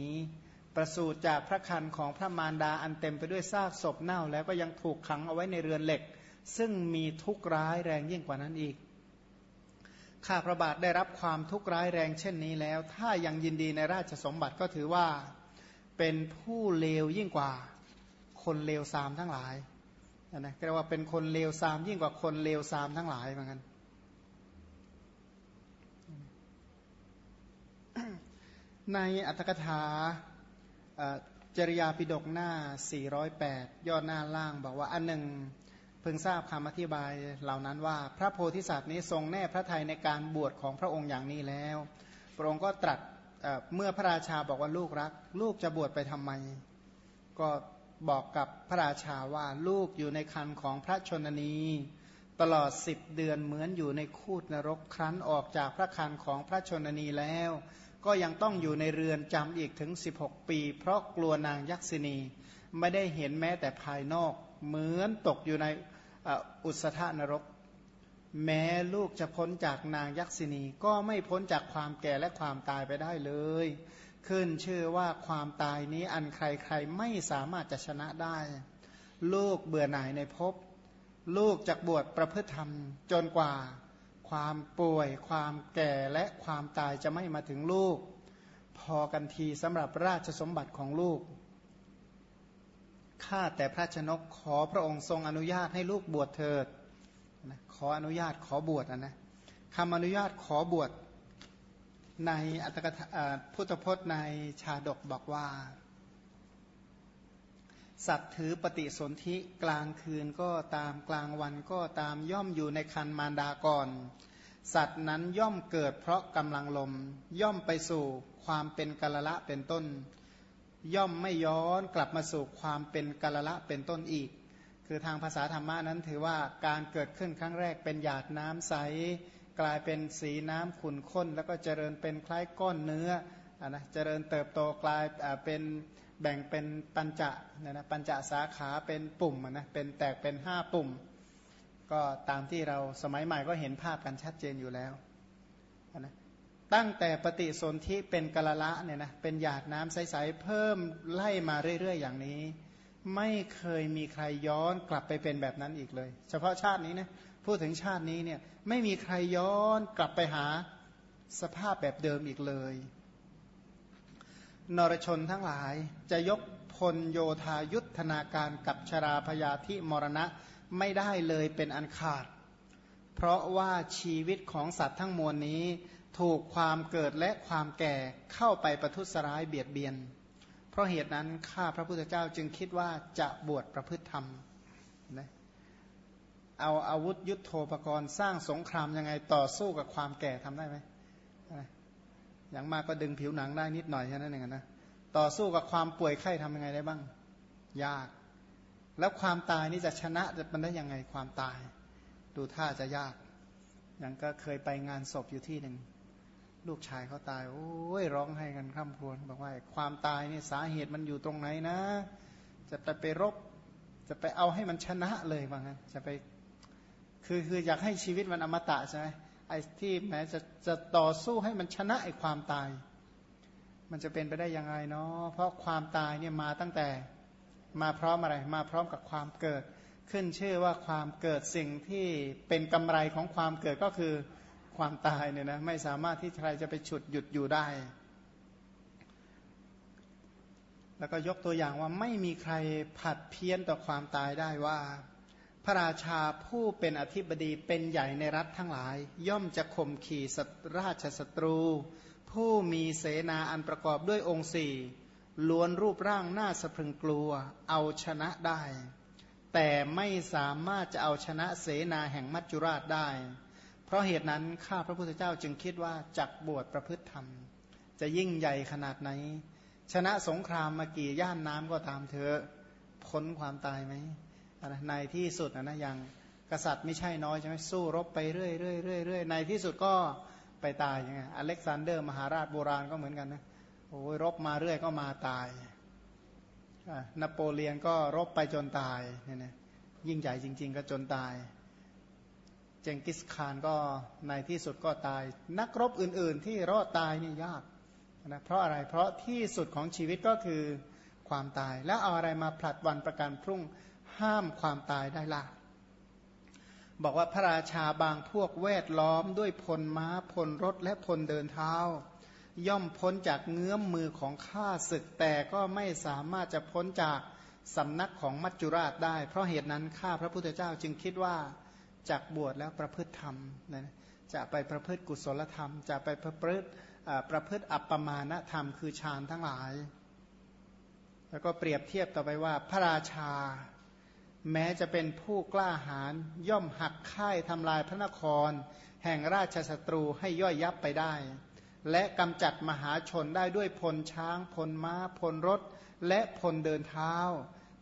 ประสูติจากพระคันของพระมารดาอันเต็มไปด้วยซากศพเน่า แล้วก็ยังถูกขังเอาไว้ในเรือนเหล็ก ซึ่งมีทุกข์ร้ายแรงยิ่งกว่านั้นอีก ข้าพระบาทได้รับความทุกข์ร้ายแรงเช่นนี้แล้ว ถ้ายังยินดีในราชสมบัติก็ถือว่าเป็นผู้เลวยิ่งกว่า คนเลวซามทั้งหลายนะเรียกว่าเป็นคนเลวซามยิ่งกว่าคนเลวซามทั้งหลายเหมือนกัน ในอัตถกถาจริยาปิดกหน้า 408 ยอดหน้าล่างบอกว่าอันหนึ่งเพิ่งทราบคำอธิบายเหล่านั้นว่า พระโพธิสัตว์นี้ทรงแน่พระทัยในการบวชของพระองค์อย่างนี้แล้ว พระองค์ก็ตรัสเมื่อพระราชาบอกว่าลูกรัก ลูกจะบวชไปทำไม ก็บอกกับพระราชาว่าลูกอยู่ในคันของพระชนนีตลอดสิบเดือนเหมือนอยู่ในคูดนรกครั้นออกจากพระคันของพระชนนีแล้ว ก็ยังต้องอยู่ในเรือนจำอีกถึง 16 ปี เพราะกลัวนางยักษินีไม่ได้เห็นแม้แต่ภายนอก เหมือนตกอยู่ในอุสธานรก แม้ลูกจะพ้นจากนางยักษินีก็ไม่พ้นจากความแก่และความตายไปได้เลย ขึ้นชื่อว่าความตายนี้อันใครๆไม่สามารถจะชนะได้ ลูกเบื่อหน่ายในภพลูกจะบวชประพฤติธรรมจนกว่า ความป่วย ความแก่และความตายจะไม่มาถึงลูก พอกันทีสำหรับราชสมบัติของลูกข้าแต่พระชนกขอพระองค์ทรงอนุญาตให้ลูกบวชเถิดนะขออนุญาตขอบวชนะคำอนุญาตขอบวชในอัตถกถาพุทธพจน์ในชาดกบอกว่า สัตว์ถือปฏิสนธิกลางคืนก็ตามกลางวันก็ตามย่อมอยู่ในคันมารดาก่อน สัตว์นั้นย่อมเกิดเพราะกำลังลม ย่อมไปสู่ความเป็นกาลละเป็นต้น ย่อมไม่ย้อนกลับมาสู่ความเป็นกาลละเป็นต้นอีก คือทางภาษาธรรมะนั้นถือว่าการเกิดขึ้นครั้งแรกเป็นหยาดน้ำใส กลายเป็นสีน้ำขุ่นข้น แล้วก็เจริญเป็นคล้ายก้อนเนื้อนะเจริญเติบโตกลายเป็น แบ่งเป็นปัญจะนะปัญจะสาขาเป็นปุ่มนะเป็นแตกเป็นห้าปุ่ม ก็ตามที่เราสมัยใหม่ก็เห็นภาพกันชัดเจนอยู่แล้วนะตั้งแต่ปฏิสนธิเป็นกะละละเนี่ยนะเป็นหยาดน้ำใสๆเพิ่มไล่มาเรื่อยๆ อย่างนี้ ไม่เคยมีใครย้อนกลับไปเป็นแบบนั้นอีกเลย เฉพาะชาตินี้นะพูดถึงชาตินี้เนี่ยไม่มีใครย้อนกลับไปหาสภาพแบบเดิมอีกเลย นรชนทั้งหลายจะยกพลโยธายุทธนาการกับชราพยาธิมรณะไม่ได้เลยเป็นอันขาด เพราะว่าชีวิตของสัตว์ทั้งมวลนี้ ถูกความเกิดและความแก่เข้าไปประทุษร้ายเบียดเบียน เพราะเหตุนั้นข้าพระพุทธเจ้าจึงคิดว่าจะบวชประพฤติธรรมนะเอาอาวุธยุโทโธปกรณ์สร้างสงครามยังไงต่อสู้กับความแก่ทำได้ไหม อย่างมากก็ดึงผิวหนังได้นิดหน่อยแค่นั้นเองนะต่อสู้กับความป่วยไข้ทำยังไงได้บ้าง ยาก แล้วความตายนี่จะชนะจะมันได้ยังไงความตาย ดูท่าจะยาก อย่างก็เคยไปงานศพอยู่ที่หนึ่งลูกชายเขาตาย โอ้ยร้องให้กันคร่ำครวญบอกว่าความตายนี่สาเหตุมันอยู่ตรงไหนนะ จะไปไปรบ จะไปเอาให้มันชนะเลยว่างั้นจะไป คือคืออยากให้ชีวิตมันอมตะใช่ไหม ไอ้ที่แม้จะจะต่อสู้ให้มันชนะไอ้ความตาย มันจะเป็นไปได้ยังไงเนาะเพราะความตายเนี่ยมาตั้งแต่มาพร้อมอะไร มาพร้อมกับความเกิด ขึ้นชื่อว่าความเกิดสิ่งที่เป็นกำไรของความเกิดก็คือความตายเนี่ยนะไม่สามารถที่ใครจะไปฉุดหยุดอยู่ได้ แล้วก็ยกตัวอย่างว่าไม่มีใครผัดเพี้ยนต่อความตายได้ว่า พระราชาผู้เป็นอธิบดีเป็นใหญ่ในรัฐทั้งหลาย ย่อมจะข่มขี่สราชศัตรู ผู้มีเสนาอันประกอบด้วยองค์สี่ล้วนรูปร่างหน้าสะพรึงกลัว เอาชนะได้ แต่ไม่สามารถจะเอาชนะเสนาแห่งมัจจุราชได้ เพราะเหตุนั้นข้าพระพุทธเจ้าจึงคิดว่าจักบวชประพฤติธรรม จะยิ่งใหญ่ขนาดไหน ชนะสงครามมากี่ย่านน้ำก็ตามเธอพ้นความตายไหม ในที่สุดนะอย่างกษัตริย์ไม่ใช่น้อยใช่ไหมสู้รบไปเรื่อยเรื่อยเรื่อยเรื่อยในที่สุดก็ไปตายยังไงอเล็กซานเดอร์ มหาราชโบราณก็เหมือนกันนะโอ้ยรบมาเรื่อยก็มาตายนโปเลียนก็รบไปจนตายเนี่ยนะยิ่งใหญ่จริง ๆ ก็จนตาย เจงกิสคานก็ในที่สุดก็ตาย นักรบอื่น ๆ ที่รอดตายนี่ยากนะเพราะอะไรเพราะที่สุดของชีวิตก็คือความตาย แล้วเอาอะไรมาผลัดวันประกันพรุ่ง ห้ามความตายได้ล่ะ บอกว่าพระราชาบางพวกแวดล้อมด้วยพลม้าพลรถและพลเดินเท้า ย่อมพ้นจากเงื้อมมือของข้าศึกแต่ก็ไม่สามารถจะพ้นจากสำนักของมัจจุราชได้ เพราะเหตุนั้นข้าพระพุทธเจ้าจึงคิดว่าจากบวชแล้วประพฤติธรรมนะจะไปประพฤติกุศลธรรม จะไปประพฤติประพฤติอัปปมาณธรรมคือฌานทั้งหลาย แล้วก็เปรียบเทียบต่อไปว่าพระราชา แม้จะเป็นผู้กล้าหาญย่อมหักค่ายทำลายพระนคร แห่งราชศัตรูให้ย่อยยับไปได้ และกำจัดมหาชนได้ด้วยพลช้างพลม้าพลรถ และพลเดินเท้า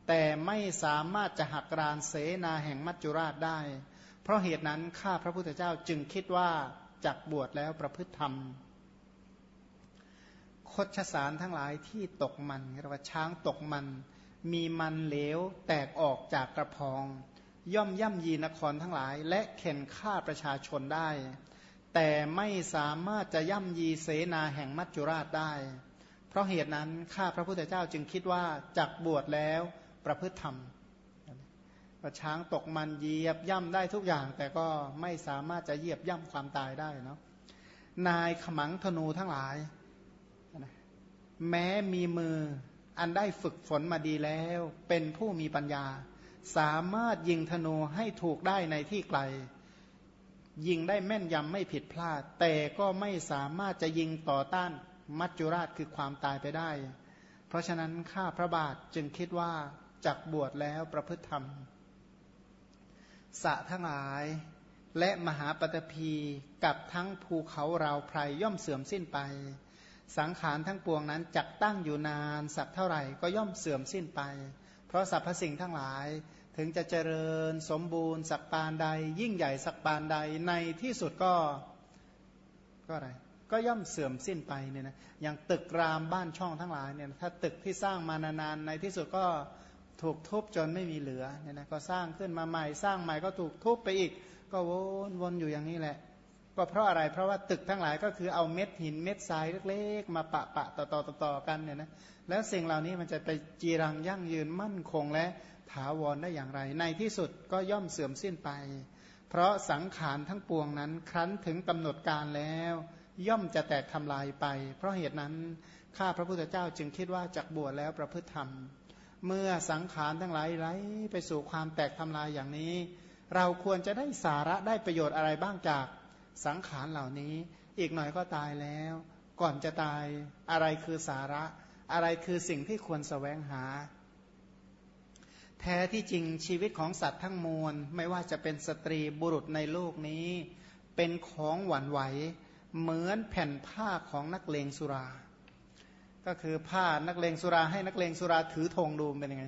แต่ไม่สามารถจะหักรานเสนาแห่งมัจจุราชได้ เพราะเหตุนั้นข้าพระพุทธเจ้าจึงคิดว่าจักบวชแล้วประพฤติธรรมคดชสารทั้งหลายที่ตกมันเรียกว่าช้างตกมัน มีมันเหลวแตกออกจากกระพอง ย่อมย่ำยีนครทั้งหลาย และเข็นฆ่าประชาชนได้ แต่ไม่สามารถจะย่ำยีเสนาแห่งมัจจุราชได้ เพราะเหตุนั้นข้าพระพุทธเจ้าจึงคิดว่าจักบวชแล้วประพฤติธรรมว่าช้างตกมันเหยียบย่ำได้ทุกอย่าง แต่ก็ไม่สามารถจะเหยียบย่ำความตายได้เนาะนายขมังธนูทั้งหลาย แม้มีมือ อันได้ฝึกฝนมาดีแล้ว เป็นผู้มีปัญญา สามารถยิงธนูให้ถูกได้ในที่ไกล ยิงได้แม่นยำไม่ผิดพลาด แต่ก็ไม่สามารถจะยิงต่อต้านมัจจุราชคือความตายไปได้ เพราะฉะนั้นข้าพระบาทจึงคิดว่าจักบวชแล้วประพฤติธรรม สะทั้งหลายและมหาปฐพีกับทั้งภูเขาเราไพรย่อมเสื่อมสิ้นไป สังขารทั้งปวงนั้นจักตั้งอยู่นานสักเท่าไหร่ก็ย่อมเสื่อมสิ้นไป เพราะสรรพสิ่งทั้งหลายถึงจะเจริญสมบูรณ์สักปานใด ยิ่งใหญ่สักปานใดในที่สุดก็ก็อะไรก็ย่อมเสื่อมสิ้นไปเนี่ยนะอย่างตึกรามบ้านช่องทั้งหลายเนี่ยถ้าตึกที่สร้างมานานๆในที่สุดก็ถูกทุบจนไม่มีเหลือเนี่ยนะก็สร้างขึ้นมาใหม่สร้างใหม่ก็ถูกทุบไปอีก ก็วนวนอยู่อย่างนี้แหละ ก็เพราะอะไรเพราะว่าตึกทั้งหลายก็คือเอาเม็ดหินเม็ดทรายเล็กๆ มาปะปะต่อต่อต่อต่อกันเนี่ยนะแล้วสิ่งเหล่านี้มันจะไปจีรังยั่งยืนมั่นคงและถาวรได้อย่างไร ในที่สุดก็ย่อมเสื่อมสิ้นไป เพราะสังขารทั้งปวงนั้น ครั้นถึงกำหนดการแล้ว ย่อมจะแตกทำลายไป เพราะเหตุนั้นข้าพระพุทธเจ้าจึงคิดว่าจักบวชแล้วประพฤติธรรม เมื่อสังขารทั้งหลายไหลไปสู่ความแตกทำลายอย่างนี้ เราควรจะได้สาระได้ประโยชน์อะไรบ้างจาก สังขารเหล่านี้ อีกหน่อยก็ตายแล้ว ก่อนจะตายอะไรคือสาระ อะไรคือสิ่งที่ควรสแสวงหา แท้ที่จริงชีวิตของสัตว์ทั้งมวล ไม่ว่าจะเป็นสตรีบุรุษในโลกนี้ เป็นของหวั่นไหว เหมือนแผ่นผ้าของนักเลงสุรา ก็คือผ้านักเลงสุราให้นักเลงสุราถือธงดูเป็นยังไง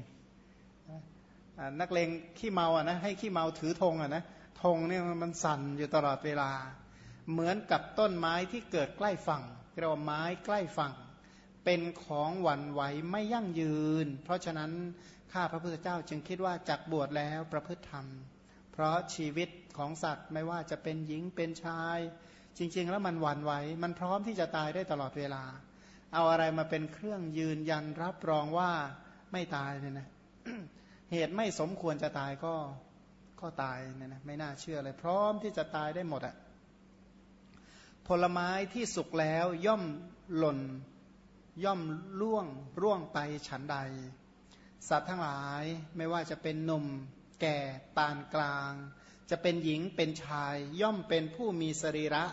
นักเลงขี้เมาอะนะให้ขี้เมาถือธงอะนะ ธงเนี่ยมันสั่นอยู่ตลอดเวลา เหมือนกับต้นไม้ที่เกิดใกล้ฝั่งเรียกว่าไม้ใกล้ฝั่ง เป็นของหวั่นไหวไม่ยั่งยืน เพราะฉะนั้นข้าพระพุทธเจ้าจึงคิดว่าจักบวชแล้วประพฤติธรรม เพราะชีวิตของสัตว์ไม่ว่าจะเป็นหญิงเป็นชาย จริง ๆ แล้วมันหวั่นไหวมันพร้อมที่จะตายได้ตลอดเวลา เอาอะไรมาเป็นเครื่องยืนยันรับรองว่าไม่ตายเนี่ยนะเหตุไม่สมควรจะตายก็ ก็ตายเนี่ยนะไม่น่าเชื่อเลย พร้อมที่จะตายได้หมดอะผลไม้ที่สุกแล้วย่อมหล่นย่อมล่วงร่วงไปฉันใด สัตว์ทั้งหลายไม่ว่าจะเป็นหนุ่ม แก่ปานกลาง จะเป็นหญิงเป็นชาย ย่อมเป็นผู้มีสรีระ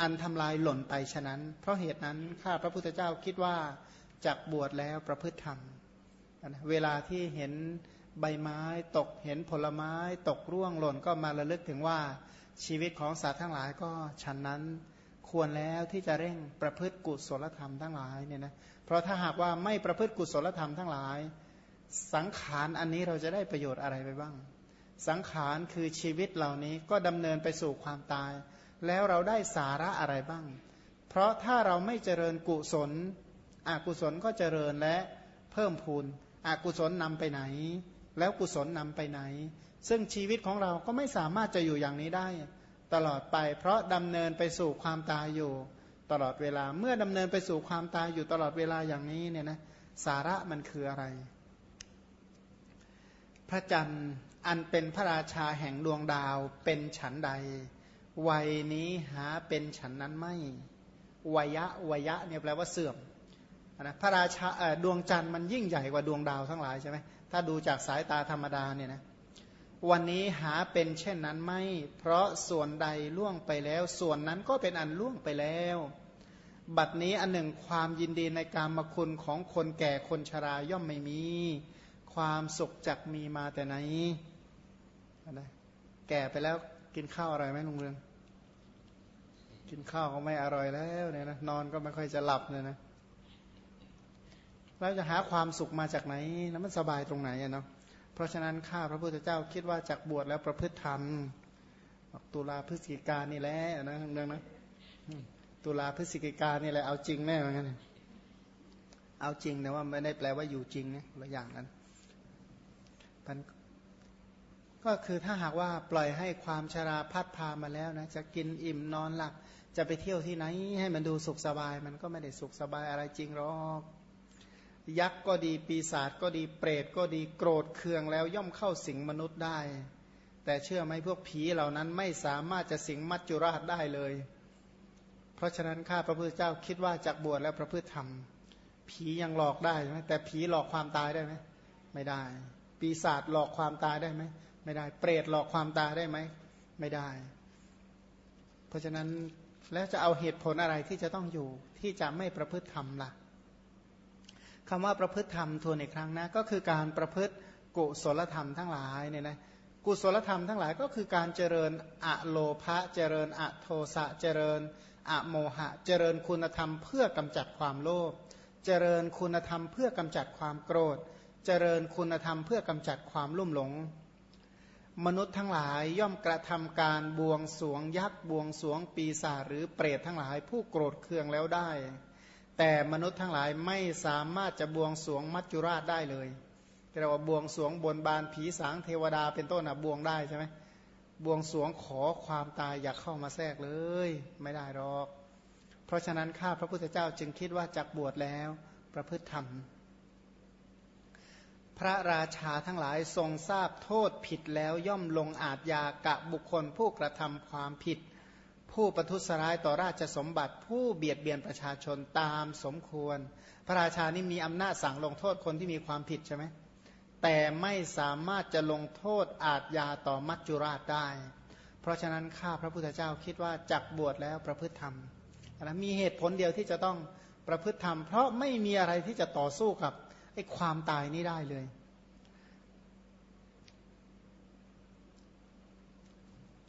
อันทำลายหล่นไปฉะนั้น เพราะเหตุนั้นข้าพระพุทธเจ้าคิดว่าจากบวชแล้วประพฤติธรรมเวลาที่เห็น ใบไม้ตกเห็นผลไม้ตกร่วงหล่นก็มาระลึกถึงว่าชีวิตของสัตว์ทั้งหลายก็ฉันนั้นควรแล้วที่จะเร่งประพฤติกุศลธรรมทั้งหลายเนี่ยนะเพราะถ้าหากว่าไม่ประพฤติกุศลธรรมทั้งหลาย สังขารอันนี้เราจะได้ประโยชน์อะไรไปบ้าง สังขารคือชีวิตเหล่านี้ก็ดำเนินไปสู่ความตาย แล้วเราได้สาระอะไรบ้าง เพราะถ้าเราไม่เจริญกุศลอกุศลก็เจริญและเพิ่มพูนอกุศลนำไปไหน แล้วกุศลนำไปไหน ซึ่งชีวิตของเราก็ไม่สามารถจะอยู่อย่างนี้ได้ ตลอดไป เพราะดำเนินไปสู่ความตายอยู่ ตลอดเวลาเมื่อดำเนินไปสู่ความตายอยู่ตลอดเวลาอย่างนี้เนี่ยนะสาระมันคืออะไร พระจันทร์อันเป็นพระราชาแห่งดวงดาวเป็นฉันใด วัยนี้หาเป็นฉันนั้นไม่วยะวยะเนี่ยแปลว่าเสื่อมนะพระราชาดวงจันทร์มันยิ่งใหญ่กว่าดวงดาวทั้งหลายใช่ไหม ถ้าดูจากสายตาธรรมดาเนี่ยนะวันนี้หาเป็นเช่นนั้นไม่ เพราะส่วนใดล่วงไปแล้ว ส่วนนั้นก็เป็นอันล่วงไปแล้ว บัดนี้อันหนึ่งความยินดีในการมคุณของคนแก่คนชราย่อมไม่มี ความสุขจักมีมาแต่ไหนอะแก่ไปแล้วกินข้าวอร่อยไหมลุงเรือง กินข้าวก็ไม่อร่อยแล้วเนี่ยนะนอนก็ไม่ค่อยจะหลับเนี่ยนะ แล้วจะหาความสุขมาจากไหนแล้วมันสบายตรงไหนอะเนาะเพราะฉะนั้นข้าพระพุทธเจ้าคิดว่าจากบวชแล้วประพฤติธรรมตุลาพฤศจิกานี่แหละนะเรื่องนะตุลาพฤศจิกานี่แหละเอาจริงแน่เหมือนกันเอาจริงแต่ว่าไม่ได้แปลว่าอยู่จริงนะละอย่างนั้นมันก็คือถ้าหากว่าปล่อยให้ความชราพัดพามาแล้วนะจะกินอิ่มนอนหลับ จะไปเที่ยวที่ไหน ให้มันดูสุขสบาย มันก็ไม่ได้สุขสบายอะไรจริงหรอก ยักษ์ก็ดีปีศาจก็ดีเปรตก็ดีโกรธเคืองแล้วย่อมเข้าสิงมนุษย์ได้ แต่เชื่อไหมพวกผีเหล่านั้นไม่สามารถจะสิงมัจจุราชได้เลย เพราะฉะนั้นข้าพระพุทธเจ้าคิดว่าจากบวชแล้วประพฤติธรรม ผียังหลอกได้ไหมแต่ผีหลอกความตายได้ไหมไม่ได้ ปีศาจหลอกความตายได้ไหมไม่ได้ เปรตหลอกความตายได้ไหมไม่ได้ เพราะฉะนั้นแล้วจะเอาเหตุผลอะไรที่จะต้องอยู่ที่จะไม่ประพฤติธรรมละ่ะ คำว่าประพฤติธรรมทวนอีกครั้งนะก็คือการประพฤติกุศลธรรมทั้งหลายเนี่ยนะกุศลธรรมทั้งหลายก็คือการเจริญอะโลภะเจริญอะโทสะเจริญอะโมหะ เจริญคุณธรรมเพื่อกำจัดความโลภเจริญคุณธรรมเพื่อกำจัดความโกรธ เจริญคุณธรรมเพื่อกำจัดความลุ่มหลง มนุษย์ทั้งหลายย่อมกระทำการบวงสวงยักษ์บวงสวงปีศาจหรือเปรตทั้งหลายผู้โกรธเคืองแล้วได้ แต่มนุษย์ทั้งหลายไม่สามารถจะบวงสวงมัจจุราชได้เลยเรียกว่าบวงสวงบนบานผีสางเทวดาเป็นต้นอะบวงได้ใช่ไหมบวงสวงขอความตายอย่าเข้ามาแทรกเลย ไม่ได้หรอก เพราะฉะนั้นข้าพระพุทธเจ้าจึงคิดว่าจักบวชแล้วประพฤติธรรม พระราชาทั้งหลายทรงทราบโทษผิดแล้วย่อมลงอาทยากะบุคคลผู้กระทำความผิด ผู้ประทุษร้ายต่อราชสมบัติ ผู้เบียดเบียนประชาชนตามสมควร พระราชานี่มีอำนาจสั่งลงโทษคนที่มีความผิดใช่ไหมแต่ไม่สามารถจะลงโทษอาทยาต่อมัจจุราชได้ เพราะฉะนั้นข้าพระพุทธเจ้าคิดว่าจักบวชแล้วประพฤติธรรมนะมีเหตุผลเดียวที่จะต้องประพฤติธรรม เพราะไม่มีอะไรที่จะต่อสู้กับไอ้ความตายนี้ได้เลย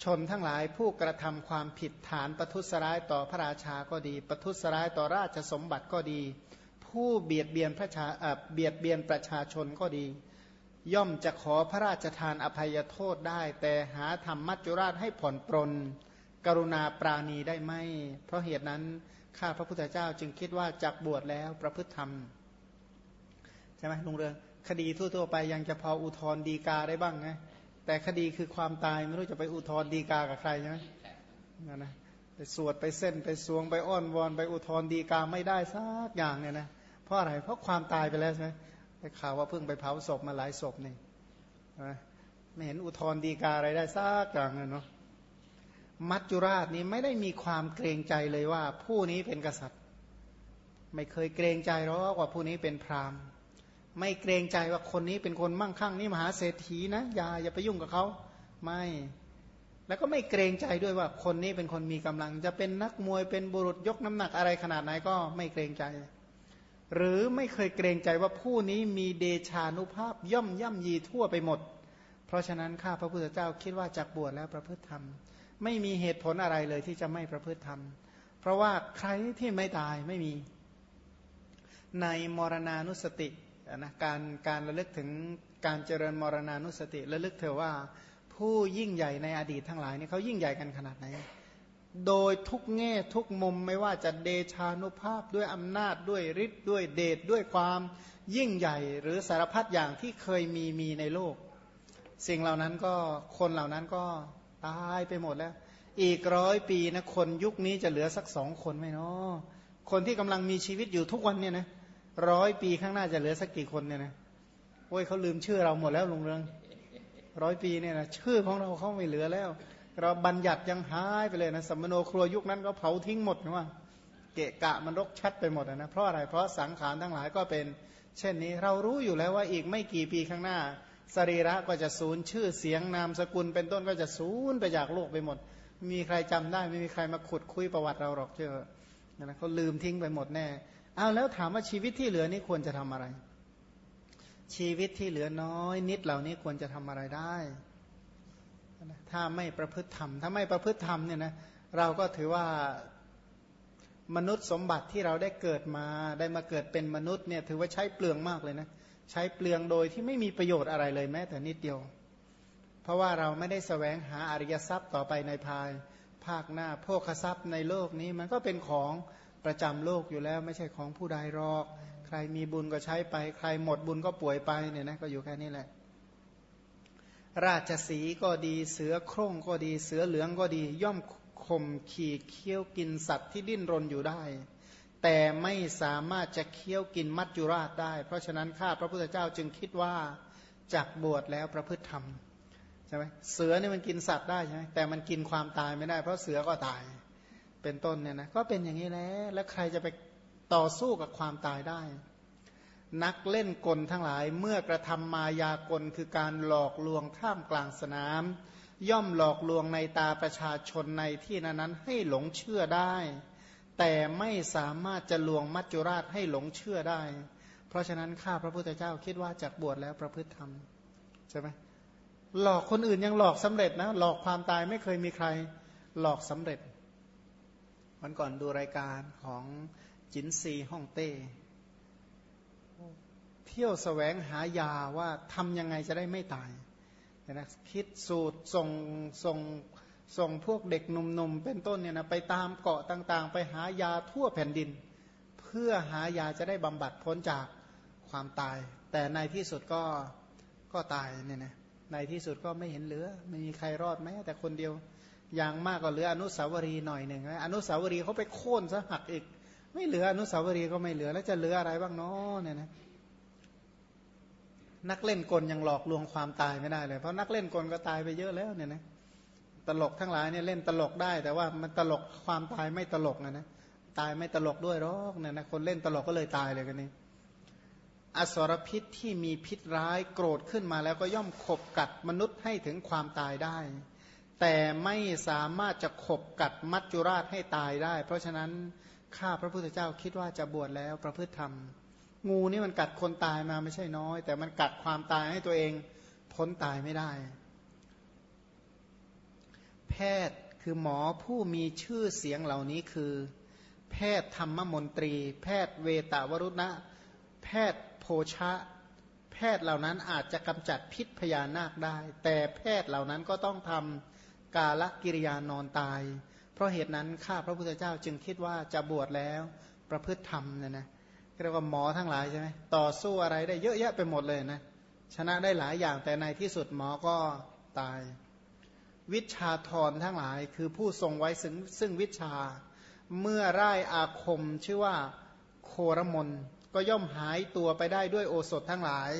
ชนทั้งหลายผู้กระทำความผิดฐานประทุษร้ายต่อพระราชาก็ดี ประทุษร้ายต่อราชสมบัติก็ดี ผู้เบียดเบียนพระชาเบียดเบียนประชาชนก็ดี ย่อมจะขอพระราชทานอภัยโทษได้ แต่หาธรรมมัจจุราชให้ผ่อนปรนกรุณาปราณีได้ไหมเพราะเหตุนั้นข้าพระพุทธเจ้าจึงคิดว่าจักบวชแล้วประพฤติธรรมใช่ไหมลุงเรืองคดีทั่วๆไปยังจะพออุทธรดีกาได้บ้างไง แต่คดีคือความตายไม่รู้จะไปอุทธรดีกากับใครใช่ไหมนั่นนะไปสวดไปเส้นไปสวงไปอ้อนวอนไปอุทธรดีกาไม่ได้สักอย่างเนี่ยนะเพราะอะไรเพราะความตายไปแล้วใช่ไหมข่าวว่าเพิ่งไปเผาศพมาหลายศพนี่ไม่เห็นอุทธรดีกาอะไรได้สักอย่างเลยเนาะมัจจุราชนี้ไม่ได้มีความเกรงใจเลยว่า ผู้นี้เป็นกษัตริย์ ไม่เคยเกรงใจหรอกว่าผู้นี้เป็นพราหมณ์ ไม่เกรงใจว่าคนนี้เป็นคนมั่งคั่งนี่มหาเศรษฐีนะอย่าอย่าไปยุ่งกับเขาไม่ แล้วก็ไม่เกรงใจด้วยว่าคนนี้เป็นคนมีกำลัง จะเป็นนักมวยเป็นบุรุษยกน้ำหนักอะไรขนาดไหนก็ไม่เกรงใจ หรือไม่เคยเกรงใจว่าผู้นี้มีเดชานุภาพย่อมย่ำยีทั่วไปหมด เพราะฉะนั้นข้าพระพุทธเจ้าคิดว่าจากบวชแล้วประพฤติธรรม ไม่มีเหตุผลอะไรเลยที่จะไม่ประพฤติธรรม เพราะว่าใครที่ไม่ตายไม่มี ในมรณานุสติ นะการการระลึกถึงการเจริญมรณานุสติระลึกเถอว่าผู้ยิ่งใหญ่ในอดีตทั้งหลายนี่เขายิ่งใหญ่กันขนาดไหน โดยทุกแง่ทุกมุมไม่ว่าจะเดชานุภาพด้วยอำนาจด้วยฤทธิ์ด้วยเดชด้วยความยิ่งใหญ่ หรือสารพัดอย่างที่เคยมีมีในโลก สิ่งเหล่านั้นก็คนเหล่านั้นก็ตายไปหมดแล้ว อีกร้อยปีนะคนยุคนี้จะเหลือสักสองคนไหมเนาะคนที่กำลังมีชีวิตอยู่ทุกวันเนี่ยนะ ร้อยปีข้างหน้าจะเหลือสักกี่คนเนี่ยนะโอ้ยเขาลืมชื่อเราหมดแล้วลุงเรืองร้อยปีเนี่ยนะชื่อของเราเขาไม่เหลือแล้ว เราบัญญัติยังหายไปเลยนะสมโนครัวยุคนั้นก็เผาทิ้งหมดนะว่าเกะกะมันรกชัดไปหมดนะเพราะอะไรเพราะสังขารทั้งหลายก็เป็น เช่นนี้เรารู้อยู่แล้วว่าอีกไม่กี่ปีข้างหน้า สรีระก็จะสูญชื่อเสียงนามสกุลเป็นต้นก็จะสูญไปจากโลกไปหมด มีใครจำได้ไม่มีใครมาขุดคุยประวัติเราหรอกเชื่อนะเขาลืมทิ้งไปหมดแน่ เอาแล้วถามว่าชีวิตที่เหลือนี้ควรจะทำอะไร ชีวิตที่เหลือน้อย นิดเหล่านี้ควรจะทำอะไรได้ถ้าไม่ประพฤติธรรมถ้าไม่ประพฤติธรรมเนี่ยนะเราก็ถือว่ามนุษย์สมบัติที่เราได้เกิดมาได้มาเกิดเป็นมนุษย์เนี่ยถือว่าใช้เปลืองมากเลยนะใช้เปลืองโดยที่ไม่มีประโยชน์อะไรเลยแม้แต่นิดเดียว เพราะว่าเราไม่ได้สแสวงหาอริยทรัพย์ต่อไปในภาย ภาคหน้าโภคทรัพย์ในโลกนี้มันก็เป็นของ ประจำโลกอยู่แล้วไม่ใช่ของผู้ใดหรอก ใครมีบุญก็ใช้ไป ใครหมดบุญก็ป่วยไปเนี่ยนะก็อยู่แค่นี้แหละ ราชสีก็ดีเสือโคร่งก็ดีเสือเหลืองก็ดี ย่อมข่มขี่เคี้ยวกินสัตว์ที่ดิ้นรนอยู่ได้ แต่ไม่สามารถจะเคี้ยวกินมัจจุราชได้ เพราะฉะนั้นข้าพระพุทธเจ้าจึงคิดว่าจากบวชแล้วประพฤติธรรมใช่ไหมเสือนี่มันกินสัตว์ได้ใช่ไหมแต่มันกินความตายไม่ได้ เพราะเสือก็ตาย เป็นต้นเนี่ยนะก็เป็นอย่างนี้แล้วแล้วใครจะไปต่อสู้กับความตายได้ นักเล่นกลทั้งหลายเมื่อกระทำมายากลคือการหลอกลวงท่ามกลางสนาม ย่อมหลอกลวงในตาประชาชนในที่นั้นให้หลงเชื่อได้ แต่ไม่สามารถจะลวงมัจจุราชให้หลงเชื่อได้ เพราะฉะนั้นข้าพระพุทธเจ้าคิดว่าจากบวชแล้วประพฤติธรรมใช่ไหมหลอกคนอื่นยังหลอกสำเร็จนะหลอกความตายไม่เคยมีใครหลอกสำเร็จ วันก่อนดูรายการของจินซีฮ่องเต้ เที่ยวสแสวงหายาว่าทำยังไงจะได้ไม่ตายนะคิดสูตรส่งส่งส่งพวกเด็กหนุ่มๆเป็นต้นเนี่ยนะไปตามเกาะต่างๆ ไปหายาทั่วแผ่นดิน เพื่อหายาจะได้บำบัดพ้นจากความตาย แต่ในที่สุดก็ก็ตายเนี่ยนะในที่สุดก็ไม่เห็นเหลือไม่มีใครรอดแม้แต่คนเดียว อย่างมากก็เหลืออนุสาวรีย์หน่อยหนึ่งอนุสาวรีย์เขาไปโค่นซะหักอีก ไม่เหลืออนุสาวรีย์ก็ไม่เหลือแล้วจะเหลืออะไรบ้างเนาะเนี่ยนะนักเล่นกลยังหลอกลวงความตายไม่ได้เลยเพราะนักเล่นกลก็ตายไปเยอะแล้วเนี่ยนะตลกทั้งหลายเนี่ยเล่นตลกได้ แต่ว่ามันตลกความตายไม่ตลกนะนะตายไม่ตลกด้วยหรอกเนี่ยนะคนเล่นตลกก็เลยตายเลยกันนี้อสรพิษที่มีพิษร้ายโกรธขึ้นมาแล้วก็ย่อมขบกัดมนุษย์ให้ถึงความตายได้ แต่ไม่สามารถจะขบกัดมัจจุราชให้ตายได้ เพราะฉะนั้นข้าพระพุทธเจ้าคิดว่าจะบวชแล้วประพฤติธรรม งูนี่มันกัดคนตายมาไม่ใช่น้อย แต่มันกัดความตายให้ตัวเองพ้นตายไม่ได้ แพทย์คือหมอผู้มีชื่อเสียงเหล่านี้คือ แพทย์ธรรมมนตรี แพทย์เวตาวรุณะ แพทย์โภชะ แพทย์เหล่านั้นอาจจะกำจัดพิษพญานาคได้ แต่แพทย์เหล่านั้นก็ต้องทำ กาลกิริยานอนตาย เพราะเหตุนั้นข้าพระพุทธเจ้าจึงคิดว่าจะบวชแล้วประพฤติธรรมเนี่ยนะเรียกว่าหมอทั้งหลายใช่ไหมต่อสู้อะไรได้เยอะแยะไปหมดเลยนะชนะได้หลายอย่างแต่ในที่สุดหมอก็ตาย วิชาธรทั้งหลายคือผู้ทรงไว้ซึ่งซึ่งวิชา เมื่อไร้อาคมชื่อว่าโครมนก็ย่อมหายตัวไปได้ด้วยโอสถทั้งหลาย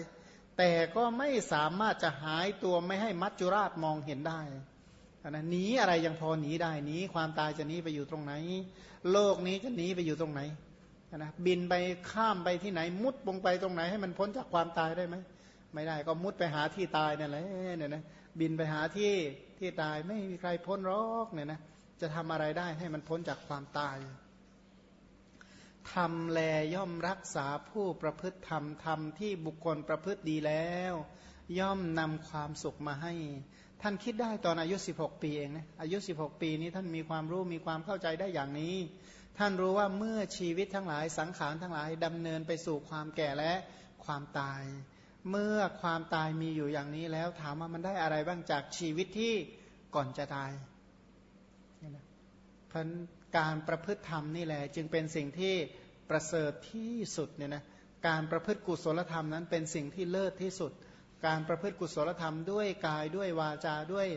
แต่ก็ไม่สามารถจะหายตัวไม่ให้มัจจุราชมองเห็นได้ นะหนีอะไรยังพอหนีได้หนีความตายจะหนีไปอยู่ตรงไหน โลกนี้จะหนีไปอยู่ตรงไหนนะบินไปข้ามไปที่ไหน มุดลงไปตรงไหนให้มันพ้นจากความตายได้ไหมไม่ได้ก็มุดไปหาที่ตายนั่นแหละเนี่ยนะบินไปหาที่ที่ตายไม่มีใครพ้นรอกเนี่ยนะจะทำอะไรได้ให้มันพ้นจากความตายทำแลย่อมรักษาผู้ประพฤติธรรมธรรมที่บุคคลประพฤติดีแล้ว ย่อมนำความสุขมาให้ ท่านคิดได้ตอนอายุ 16 ปีเองนะอายุ 16 ปีนี้ท่านมีความรู้มีความเข้าใจได้อย่างนี้ ท่านรู้ว่าเมื่อชีวิตทั้งหลายสังขารทั้งหลายดำเนินไปสู่ความแก่และความตาย เมื่อความตายมีอยู่อย่างนี้แล้วถามว่ามันได้อะไรบ้างจากชีวิตที่ก่อนจะตายพันการประพฤติธรรมนี่แหละจึงเป็นสิ่งที่ประเสริฐที่สุดเนี่ยนะการประพฤติกุศลธรรมนั้นเป็นสิ่งที่เลิศที่สุด การประพฤติกุศลธรรมด้วยกายด้วยวาจาด้วย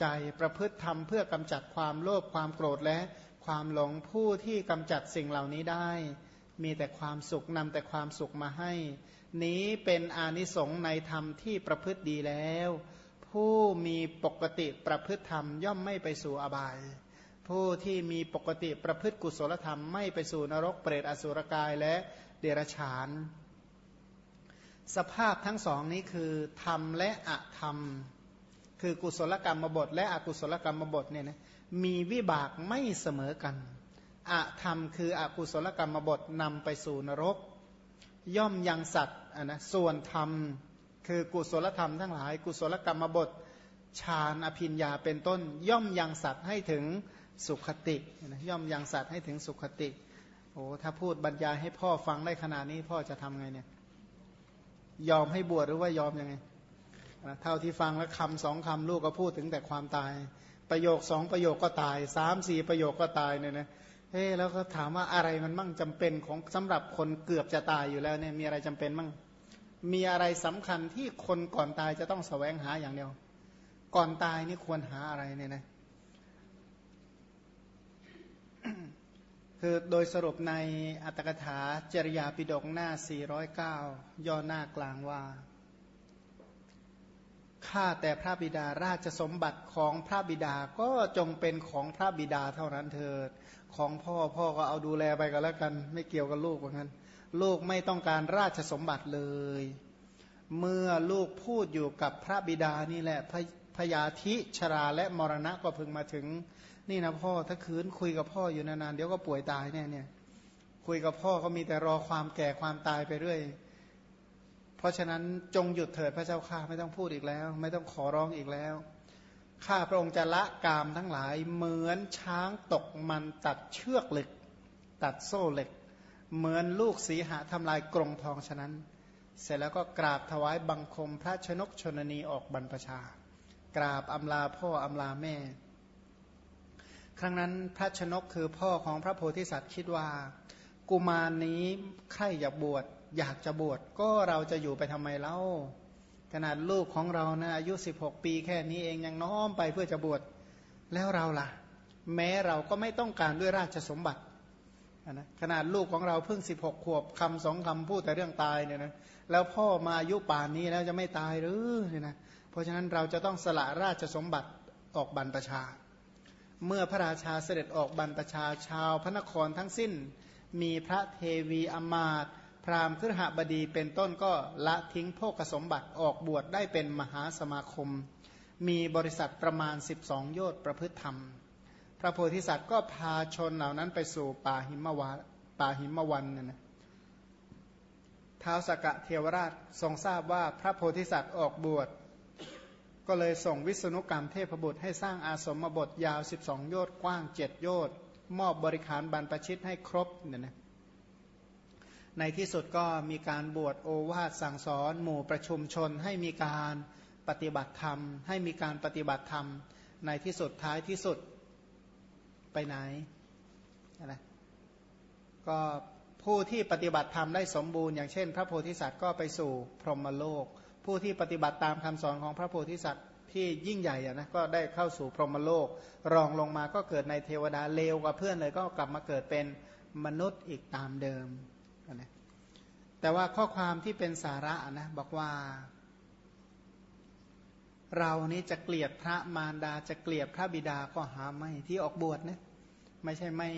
ใจประพฤติธรรมเพื่อกำจัดความโลภความโกรธและความหลงผู้ที่กำจัดสิ่งเหล่านี้ได้ มีแต่ความสุขนำแต่ความสุขมาให้ นี้เป็นอานิสงส์ในธรรมที่ประพฤติดีแล้ว ผู้มีปกติประพฤติธรรมย่อมไม่ไปสู่อบาย ผู้ที่มีปกติประพฤติกุศลธรรมไม่ไปสู่นรกเปรตอสุรกายและเดรัจฉาน สภาพทั้งสองนี้คือธรรมและอะธรรม คือกุศลกรรมบท และอกุศลกรรมบทเนี่ยนะมีวิบากไม่เสมอกันอะธรรมคืออกุศลกรรมบทนำไปสู่นรก ย่อมยังสัตว์นะส่วนธรรมคือกุศลธรรมทั้งหลาย กุศลกรรมบทฌานอภิญญาเป็นต้น ย่อมยังสัตว์ให้ถึงสุขติย่อมยังสัตว์ให้ถึงสุขติโอ้ถ้าพูดบรรยายให้พ่อฟังได้ขนาดนี้พ่อจะทำไงเนี่ย ยอมให้บวชหรือว่ายอมยังไงเท่าที่ฟังแล้วคำสองคำลูกก็พูดถึงแต่ความตาย ประโยคสองประโยคก็ตายสามสี่ประโยคก็ตายเนี่ยนะเฮ้แล้วก็ถามว่าอะไรมันมั่งจำเป็นของสำหรับคนเกือบจะตายอยู่แล้วเนี่ยมีอะไรจำเป็นมั่งมีอะไรสำคัญที่คนก่อนตายจะต้องแสวงหาอย่างเดียว ก่อนตายนี่ควรหาอะไรเนี่ยนะ คือโดยสรุปในอัตถกถาจริยาปิฎกหน้า 409 ย่อหน้ากลางว่า ข้าแต่พระบิดาราชสมบัติของพระบิดาก็จงเป็นของพระบิดาเท่านั้นเถิด ของพ่อพ่อก็เอาดูแลไปก็แล้วกัน ไม่เกี่ยวกับลูกเหมือนกันลูกไม่ต้องการราชสมบัติเลย เมื่อลูกพูดอยู่กับพระบิดานี่แหละพระ พยาธิชราและมรณะก็พึงมาถึง นี่นะพ่อถ้าคืนคุยกับพ่ออยู่นานๆเดี๋ยวก็ป่วยตายแน่เนี่ยคุยกับพ่อก็มีแต่รอความแก่ความตายไปเรื่อย เพราะฉะนั้นจงหยุดเถิดพระเจ้าข้าไม่ต้องพูดอีกแล้ว ไม่ต้องขอร้องอีกแล้วข้าพระองค์จะละกามทั้งหลายเหมือนช้างตกมันตัดเชือกเหล็ก ตัดโซ่เหล็ก เหมือนลูกสีหะทำลายกรงทองฉะนั้น เสร็จแล้วก็กราบถวายบังคมพระชนกชนนีออกบรรพชา กราบอำลาพ่ออำลาแม่ ครั้งนั้นพระชนกคือพ่อของพระโพธิสัตว์คิดว่า กุมารนนี้ใครอยากบวชอยากจะบวชก็เราจะอยู่ไปทำไมเล่า ขนาดลูกของเรานะอายุ 16 ปีแค่นี้เองยังน้อมไปเพื่อจะบวชแล้วเราล่ะ แม้เราก็ไม่ต้องการด้วยราชสมบัตินะขนาดลูกของเราเพิ่ง 16 ขวบคำสองคำพูดแต่เรื่องตายเนี่ยนะแล้วพ่อมาอายุป่านนี้แล้วจะไม่ตายหรือเนี่ยนะ ราะฉะนั้นเราจะต้องสละราชสมบัติออกบรรพชา เมื่อพระราชาเสด็จออกบรรพชาชาวพระนครทั้งสิ้น มีพระเทวีอมาตพราหมณ์ครหบดีเป็นต้นก็ละทิ้งโภกสมบัติออกบวชได้เป็นมหาสมาคม มีบริษัทประมาณ 12 โยชน์ประพฤติธรรม พระโพธิสัตว์ก็พาชนเหล่านั้นไปสู่ป่าหิมวาป่าหิมวันน่นะท้าวสกะเทวราชทรงทราบว่าพระโพธิสัตว์ออกบวช ก็เลยส่งวิษณุกรรมเทพบุตรให้สร้างอาสมบทยาว 12 โยชน์กว้าง 7 โยชน์มอบบริขารบรรพชิตให้ครบเนี่ยนะในที่สุดก็มีการบวชโอวาทสั่งสอน หมู่ประชุมชนให้มีการปฏิบัติธรรม ให้มีการปฏิบัติธรรม ในที่สุดท้ายที่สุดไปไหนนะก็ผู้ที่ปฏิบัติธรรมได้สมบูรณ์ อย่างเช่น พระโพธิสัตว์ก็ไปสู่พรหมโลก ผู้ที่ปฏิบัติตามคำสอนของพระโพธิสัตว์ที่ยิ่งใหญ่นะก็ได้เข้าสู่พรหมโลก รองลงมาก็เกิดในเทวดาเลวกว่าเพื่อนเลยก็กลับมาเกิดเป็นมนุษย์อีกตามเดิมนะแต่ว่าข้อความที่เป็นสาระนะบอกว่า เรานี้จะเกลียดพระมารดาจะเกลียดพระบิดาก็หาไม่ที่ออกบวชนะไม่ใช่ไม่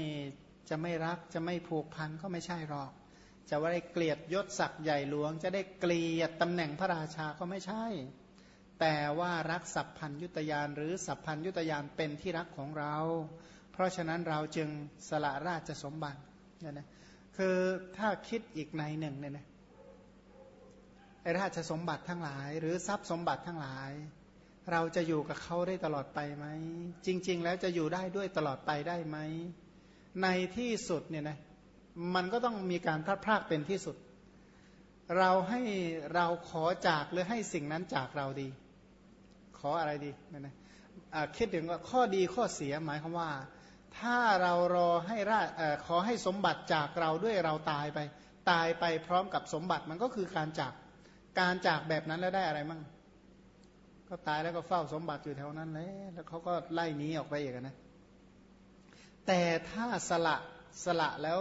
จะไม่รักจะไม่ผูกพันก็ไม่ใช่หรอก จะว่าได้เกลียดยศศักดิ์ใหญ่หลวง จะได้เกลียดตำแหน่งพระราชาก็ไม่ใช่ แต่ว่ารักสัพพัญยุตยานหรือสัพพัญยุตยานเป็นที่รักของเรา เพราะฉะนั้นเราจึงสละราชสมบัติเนี่ยนะคือถ้าคิดอีกในหนึ่งเนี่ยนะไอราชสมบัติทั้งหลาย หรือทรัพย์สมบัติทั้งหลาย เราจะอยู่กับเขาได้ตลอดไปไหมจริง ๆ แล้วจะอยู่ได้ด้วยตลอดไปได้ไหมในที่สุดเนี่ยนะ มันก็ต้องมีการพลาดพลาดเป็นที่สุด เราให้เราขอจากหรือให้สิ่งนั้นจากเราดี ขออะไรดีนะนะคิดถึงว่าข้อดีข้อเสียหมายความว่า ถ้าเรารอให้ราขอให้สมบัติจากเราด้วยเราตายไป ตายไปพร้อมกับสมบัติมันก็คือการจากการจากแบบนั้นแล้วได้อะไรมั่งก็ตายแล้วก็เฝ้าสมบัติอยู่แถวนั้นเลยแล้วเขาก็ไล่หนีออกไปอีกนะแต่ถ้าสละสละแล้ว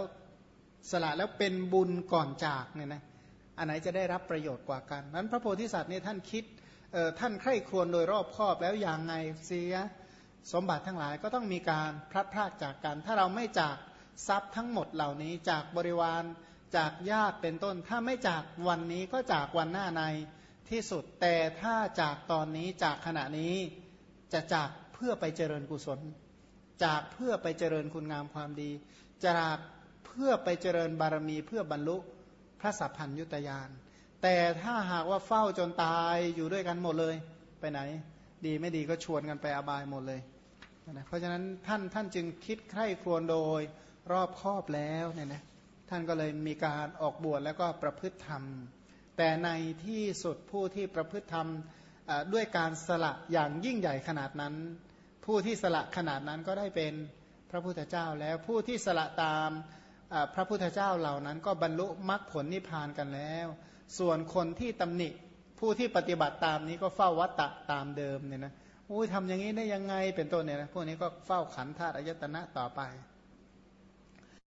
สละแล้วเป็นบุญก่อนจากเนี่ยนะอันไหนจะได้รับประโยชน์กว่ากันนั้นพระโพธิสัตว์นี่ท่านคิดท่านใคร่ครวญโดยรอบคอบแล้วอย่างไงเสียสมบัติทั้งหลายก็ต้องมีการพลัดพรากจากกัน ถ้าเราไม่จากทรัพย์ทั้งหมดเหล่านี้จากบริวารจากญาติเป็นต้น ถ้าไม่จากวันนี้ก็จากวันหน้าในที่สุดแต่ถ้าจากตอนนี้จากขณะนี้จะจากเพื่อไปเจริญกุศล จากเพื่อไปเจริญคุณงามความดีจาก พื่อไปเจริญบารมีเพื่อบรรลุพระสัพพัญยุตยานแต่ถ้าหากว่าเฝ้าจนตายอยู่ด้วยกันหมดเลยไปไหน ดีไม่ดีก็ชวนกันไปอบายหมดเลยนะเพราะฉะนั้นท่านท่านจึงคิดใคร่ครวญโดยรอบครอบแล้วเนี่ยนะท่านก็เลยมีการออกบวชแล้วก็ประพฤติธรรม แต่ในที่สุดผู้ที่ประพฤติธรรมด้วยการสละอย่างยิ่งใหญ่ขนาดนั้น ผู้ที่สละขนาดนั้นก็ได้เป็นพระพุทธเจ้าแล้วผู้ที่สละตาม พระพุทธเจ้าเหล่านั้น ก็บรรลุมรรคผลนิพพานกันแล้ว ส่วนคนที่ตำหนิผู้ที่ปฏิบัติตามนี้ก็เฝ้าวัตตะตามเดิมเนี่ยนะอุ้ยทำอย่างนี้ได้ยังไงเป็นต้นเนี่ยนะพวกนี้ก็เฝ้าขันธาตุอายตนะต่อไป